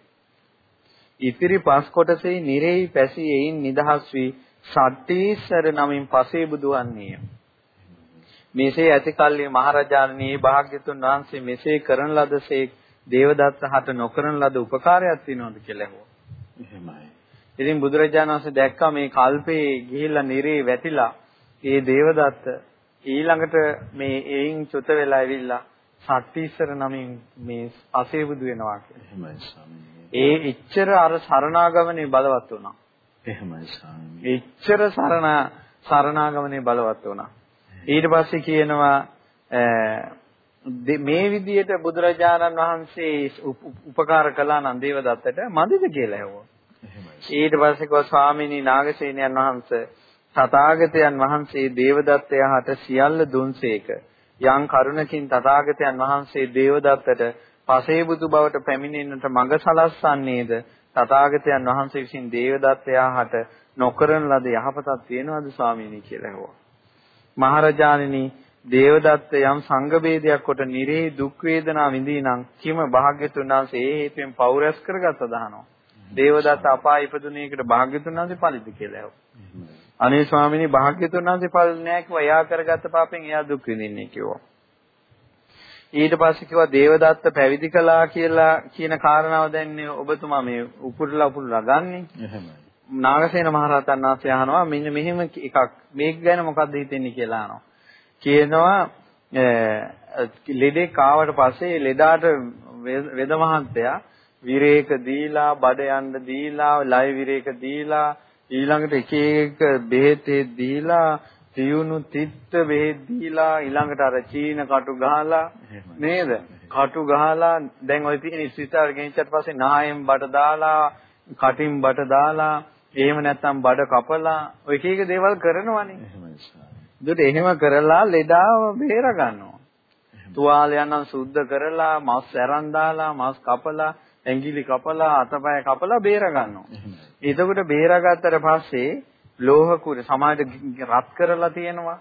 ඉතිරි පස් කොටසේ නිරේයි පැසී එයින් නිදහස් වී සට්ටීසර නමින් පසේ බුදුවන්නේය. මෙසේ ඇති කල්හි මහරජාණනී භාග්‍යතුන් වහන්සේ මෙසේ කරන ලදසේ දේවදත්ත හට නොකරන ලද උපකාරයක් තියනවද කියලා ඇහුවා.
එහෙමයි.
ඉතින් බුදුරජාණන් වහන්සේ දැක්කා මේ කල්පේ ගිහිල්ලා නිරේ වැටිලා ඒ දේවදත්ත ඊළඟට මේ එයින් චුත වෙලා ඇවිල්ලා සට්ටීසර නමින් මේ අසේබුදු වෙනවා කියලා. ඒ එච්චර අර සරණාගමනේ බලවත් වුණා.
එහෙමයි ස්වාමීනි.
එච්චර සරණ සරණාගමනේ බලවත් වුණා. ඊට පස්සේ කියනවා මේ විදියට බුදුරජාණන් වහන්සේ උපකාර කළා නම් දේවදත්තට මදිද කියලා ඇහුවා. ඊට පස්සේ කෝ ස්වාමීනි නාගසේනයන් වහන්සේ තථාගතයන් වහන්සේ දේවදත්තයාට සියල්ල දුන්සේක. යම් කරුණකින් තථාගතයන් වහන්සේ දේවදත්තට පසේබුදු බවට පැමිණෙන්නට මඟ සලස්සන්නේද තථාගතයන් වහන්සේ විසින් දේවදත්තයාට නොකරන ලද යහපතක් තියෙනවද ස්වාමීනි කියලා ඇහුවා. මහරජාණෙනි දේවදත්ත යම් සංඝ ભેදයක් කොට නිරේ දුක් වේදනා විඳිනනම් කිම භාග්‍යතුන් වහන්සේ ඒ හේතුවෙන් පෞරස් කරගත්ත දහනවා. දේවදත්ත අපාය ඉපදුනේකට භාග්‍යතුන් වහන්සේ පරිදි කියලා ඇහුවා. අනේ ස්වාමීනි භාග්‍යතුන් වහන්සේ පල් නෑ කිව්වා. එයා කරගත්ත පාපෙන් එයා දුක් විඳින්නේ කිව්වා. ඊට පස්සේ කිව්වා දේවදත්ත පැවිදි කළා කියලා කියන කාරණාව දැන් ඔබතුමා මේ උපුරලා උපුරලා ගන්නෙ.
එහෙමයි.
නාගසේන මහරහතන් වහන්සේ අහනවා මෙන්න මෙහෙම එකක් මේක ගැන මොකක්ද හිතෙන්නේ කියලා අහනවා. කියනවා ලෙඩේ කාවට පස්සේ ලෙඩාට වෙද මහන්තයා විරේක දීලා බඩ යන්න දීලා ලයි විරේක දීලා ඊළඟට එක එක බෙහෙත් දීලා තියුණු තිත්ත බෙහෙත් දීලා ඊළඟට අර චීන කටු ගහලා නේද? කටු ගහලා දැන් ওই තියෙන සිතාර ගෙනිච්චට පස්සේ නායෙන් බඩ දාලා කටින් බඩ දාලා එහෙම නැත්නම් බඩ කපලා ඔය එක එක දේවල් කරනවනේ. දුට එහෙම කරලා ලෙඩාව බේර ගන්නවා. තුවාලයන් නම් සුද්ධ කරලා මස් ඇරන් දාලා මස් කපලා ඇඟිලි කපලා අතපය කපලා බේර ගන්නවා. එතකොට බේරාගත්තට පස්සේ ලෝහ කුර සමාජ රත් කරලා තියෙනවා.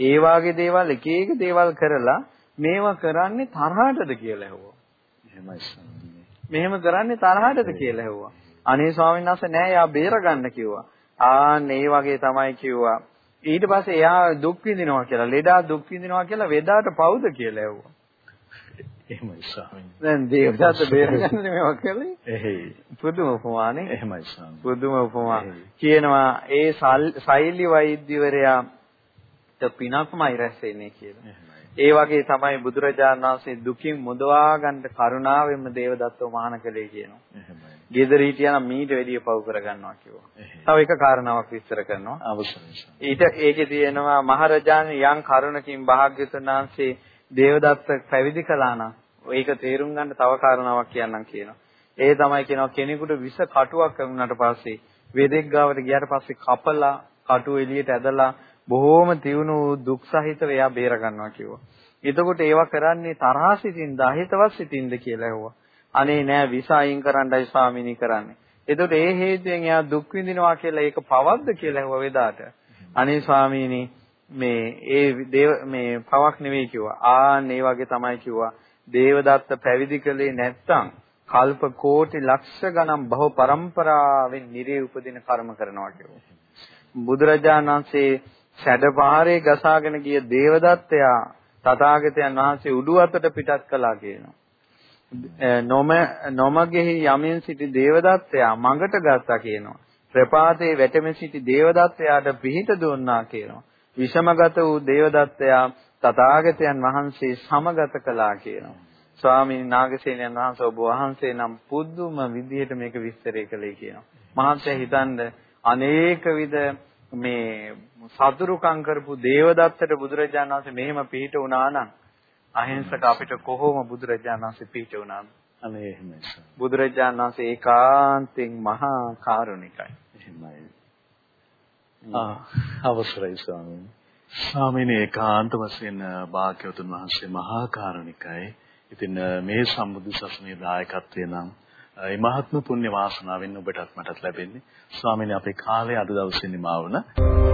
ඒ වාගේ දේවල් එක එක දේවල් කරලා මේවා කරන්නේ තරහටද කියලා ඇහුවා.
එහෙමයි
මෙහෙම කරන්නේ තරහටද කියලා ඇහුවා. අනේ ස්වාමීන් වහන්සේ නෑ යා බේර ගන්න කිව්වා. ආන් ඒ වගේ තමයි කිව්වා. ඊට පස්සේ එයා දුක් විඳිනවා කියලා, ලෙඩා දුක් විඳිනවා කියලා වෙදාට පවුද කියලා ඇහුවා.
එහෙමයි ස්වාමීනි.
දැන් දේවදත්ත බේරගන්න මේවා කළේ.
එහෙයි.
පුදුම උපමානේ.
එහෙමයි ස්වාමීනි.
පුදුම උපමා. කියනවා ඒ සෛල්‍ය වෛද්‍යවරයා පිනක්මයි රැස්ෙන්නේ කියලා. ඒ වගේ තමයි බුදුරජාණන් වහන්සේ දුකින් මුදවා ගන්න කරුණාවෙන්ම දේවදත්තව මහාන කළේ කියනවා.
එහෙමයි.
ගෙදර හිටියනම් මීට වැඩිය පව් කරගන්නවා කිව්වා. තව එක කාරණාවක් විස්තර කරනවා.
අවසරයි.
ඊට ඒකේ තියෙනවා මහරජාණන් යම් කරුණකින් භාග්‍යතුන් වහන්සේ දේවදත්ත පැවිදි කළා නම් ඒක තේරුම් ගන්න තව කාරණාවක් කියන්නම් කියනවා. ඒ තමයි කියනවා කෙනෙකුට විස කටුවක් වුණාට පස්සේ වේදෙක් ගාවට ගියාට පස්සේ කපලා කටුව එළියට ඇදලා බොහෝම තියුණු දුක් සහිතව එයා බේර ගන්නවා කිව්වා. එතකොට ඒවා කරන්නේ තරහා සිතින්ද අහිතවත් සිතින්ද කියලා ඇහුවා. අනේ නෑ විස අයින් කරන්නයි ස්වාමිනී කරන්නේ. එතකොට ඒ හේතුවෙන් එයා දුක් විඳිනවා කියලා ඒක පවද්ද කියලා ඇහුවා වේදාට. අනේ ස්වාමීනි මේ ඒ දේව මේ පවක් නෙවෙයි කිව්වා. ආන් ඒ වගේ තමයි කිව්වා. දේවදත්ත පැවිදි කළේ නැත්තම් කල්ප කෝටි ලක්ෂ ගණන් බහු පරම්පරාවෙන් නිරේ උපදින කර්ම කරනවා කිව්වා. බුදුරජාණන් වහන්සේ සැඩපාරේ ගසාගෙන ගිය දේවදත්තයා තථාගතයන් වහන්සේ උඩු අතට පිටත් කළා කියනවා. නොම නොමගෙහි යමින් සිටි දේවදත්තයා මඟට ගත්තා කියනවා. ප්‍රපාතේ වැටෙමින් සිටි දේවදත්තයාට පිහිට දුන්නා කියනවා. විෂමගත වූ දේවදත්තයා තථාගතයන් වහන්සේ සමගත කළා කියනවා. ස්වාමීන් නාගසේනයන් වහන්සේ ඔබ වහන්සේ නම් පුදුම විදිහට මේක විස්තරය කළේ කියනවා. මහන්සිය හිතනද අනේක විද මේ සතුරුකම් කරපු දේවදත්තට බුදුරජාණන් වහන්සේ මෙහෙම පිහිට වුණා නම් අහිංසක අපිට කොහොම බුදුරජාණන් වහන්සේ පිහිට වුණාද?
අනේ එහෙමයි.
බුදුරජාණන් වහන්සේ ඒකාන්තෙන් මහා කාරුණිකයි.
එහෙමයි. ආ අවසරයි ස්වාමීනි. ස්වාමීනි ඒකාන්ත වශයෙන් භාග්‍යවතුන් වහන්සේ මහා කාරුණිකයි. ඉතින් මේ සම්බුදු සසුනේ දායකත්වය නම් ඒ මහත්ම පුණ්‍ය වාසනාවෙන් ඔබටත් මටත් ලැබෙන්නේ. ස්වාමීනි අපේ කාලය අද දවසේ නිමා වුණා.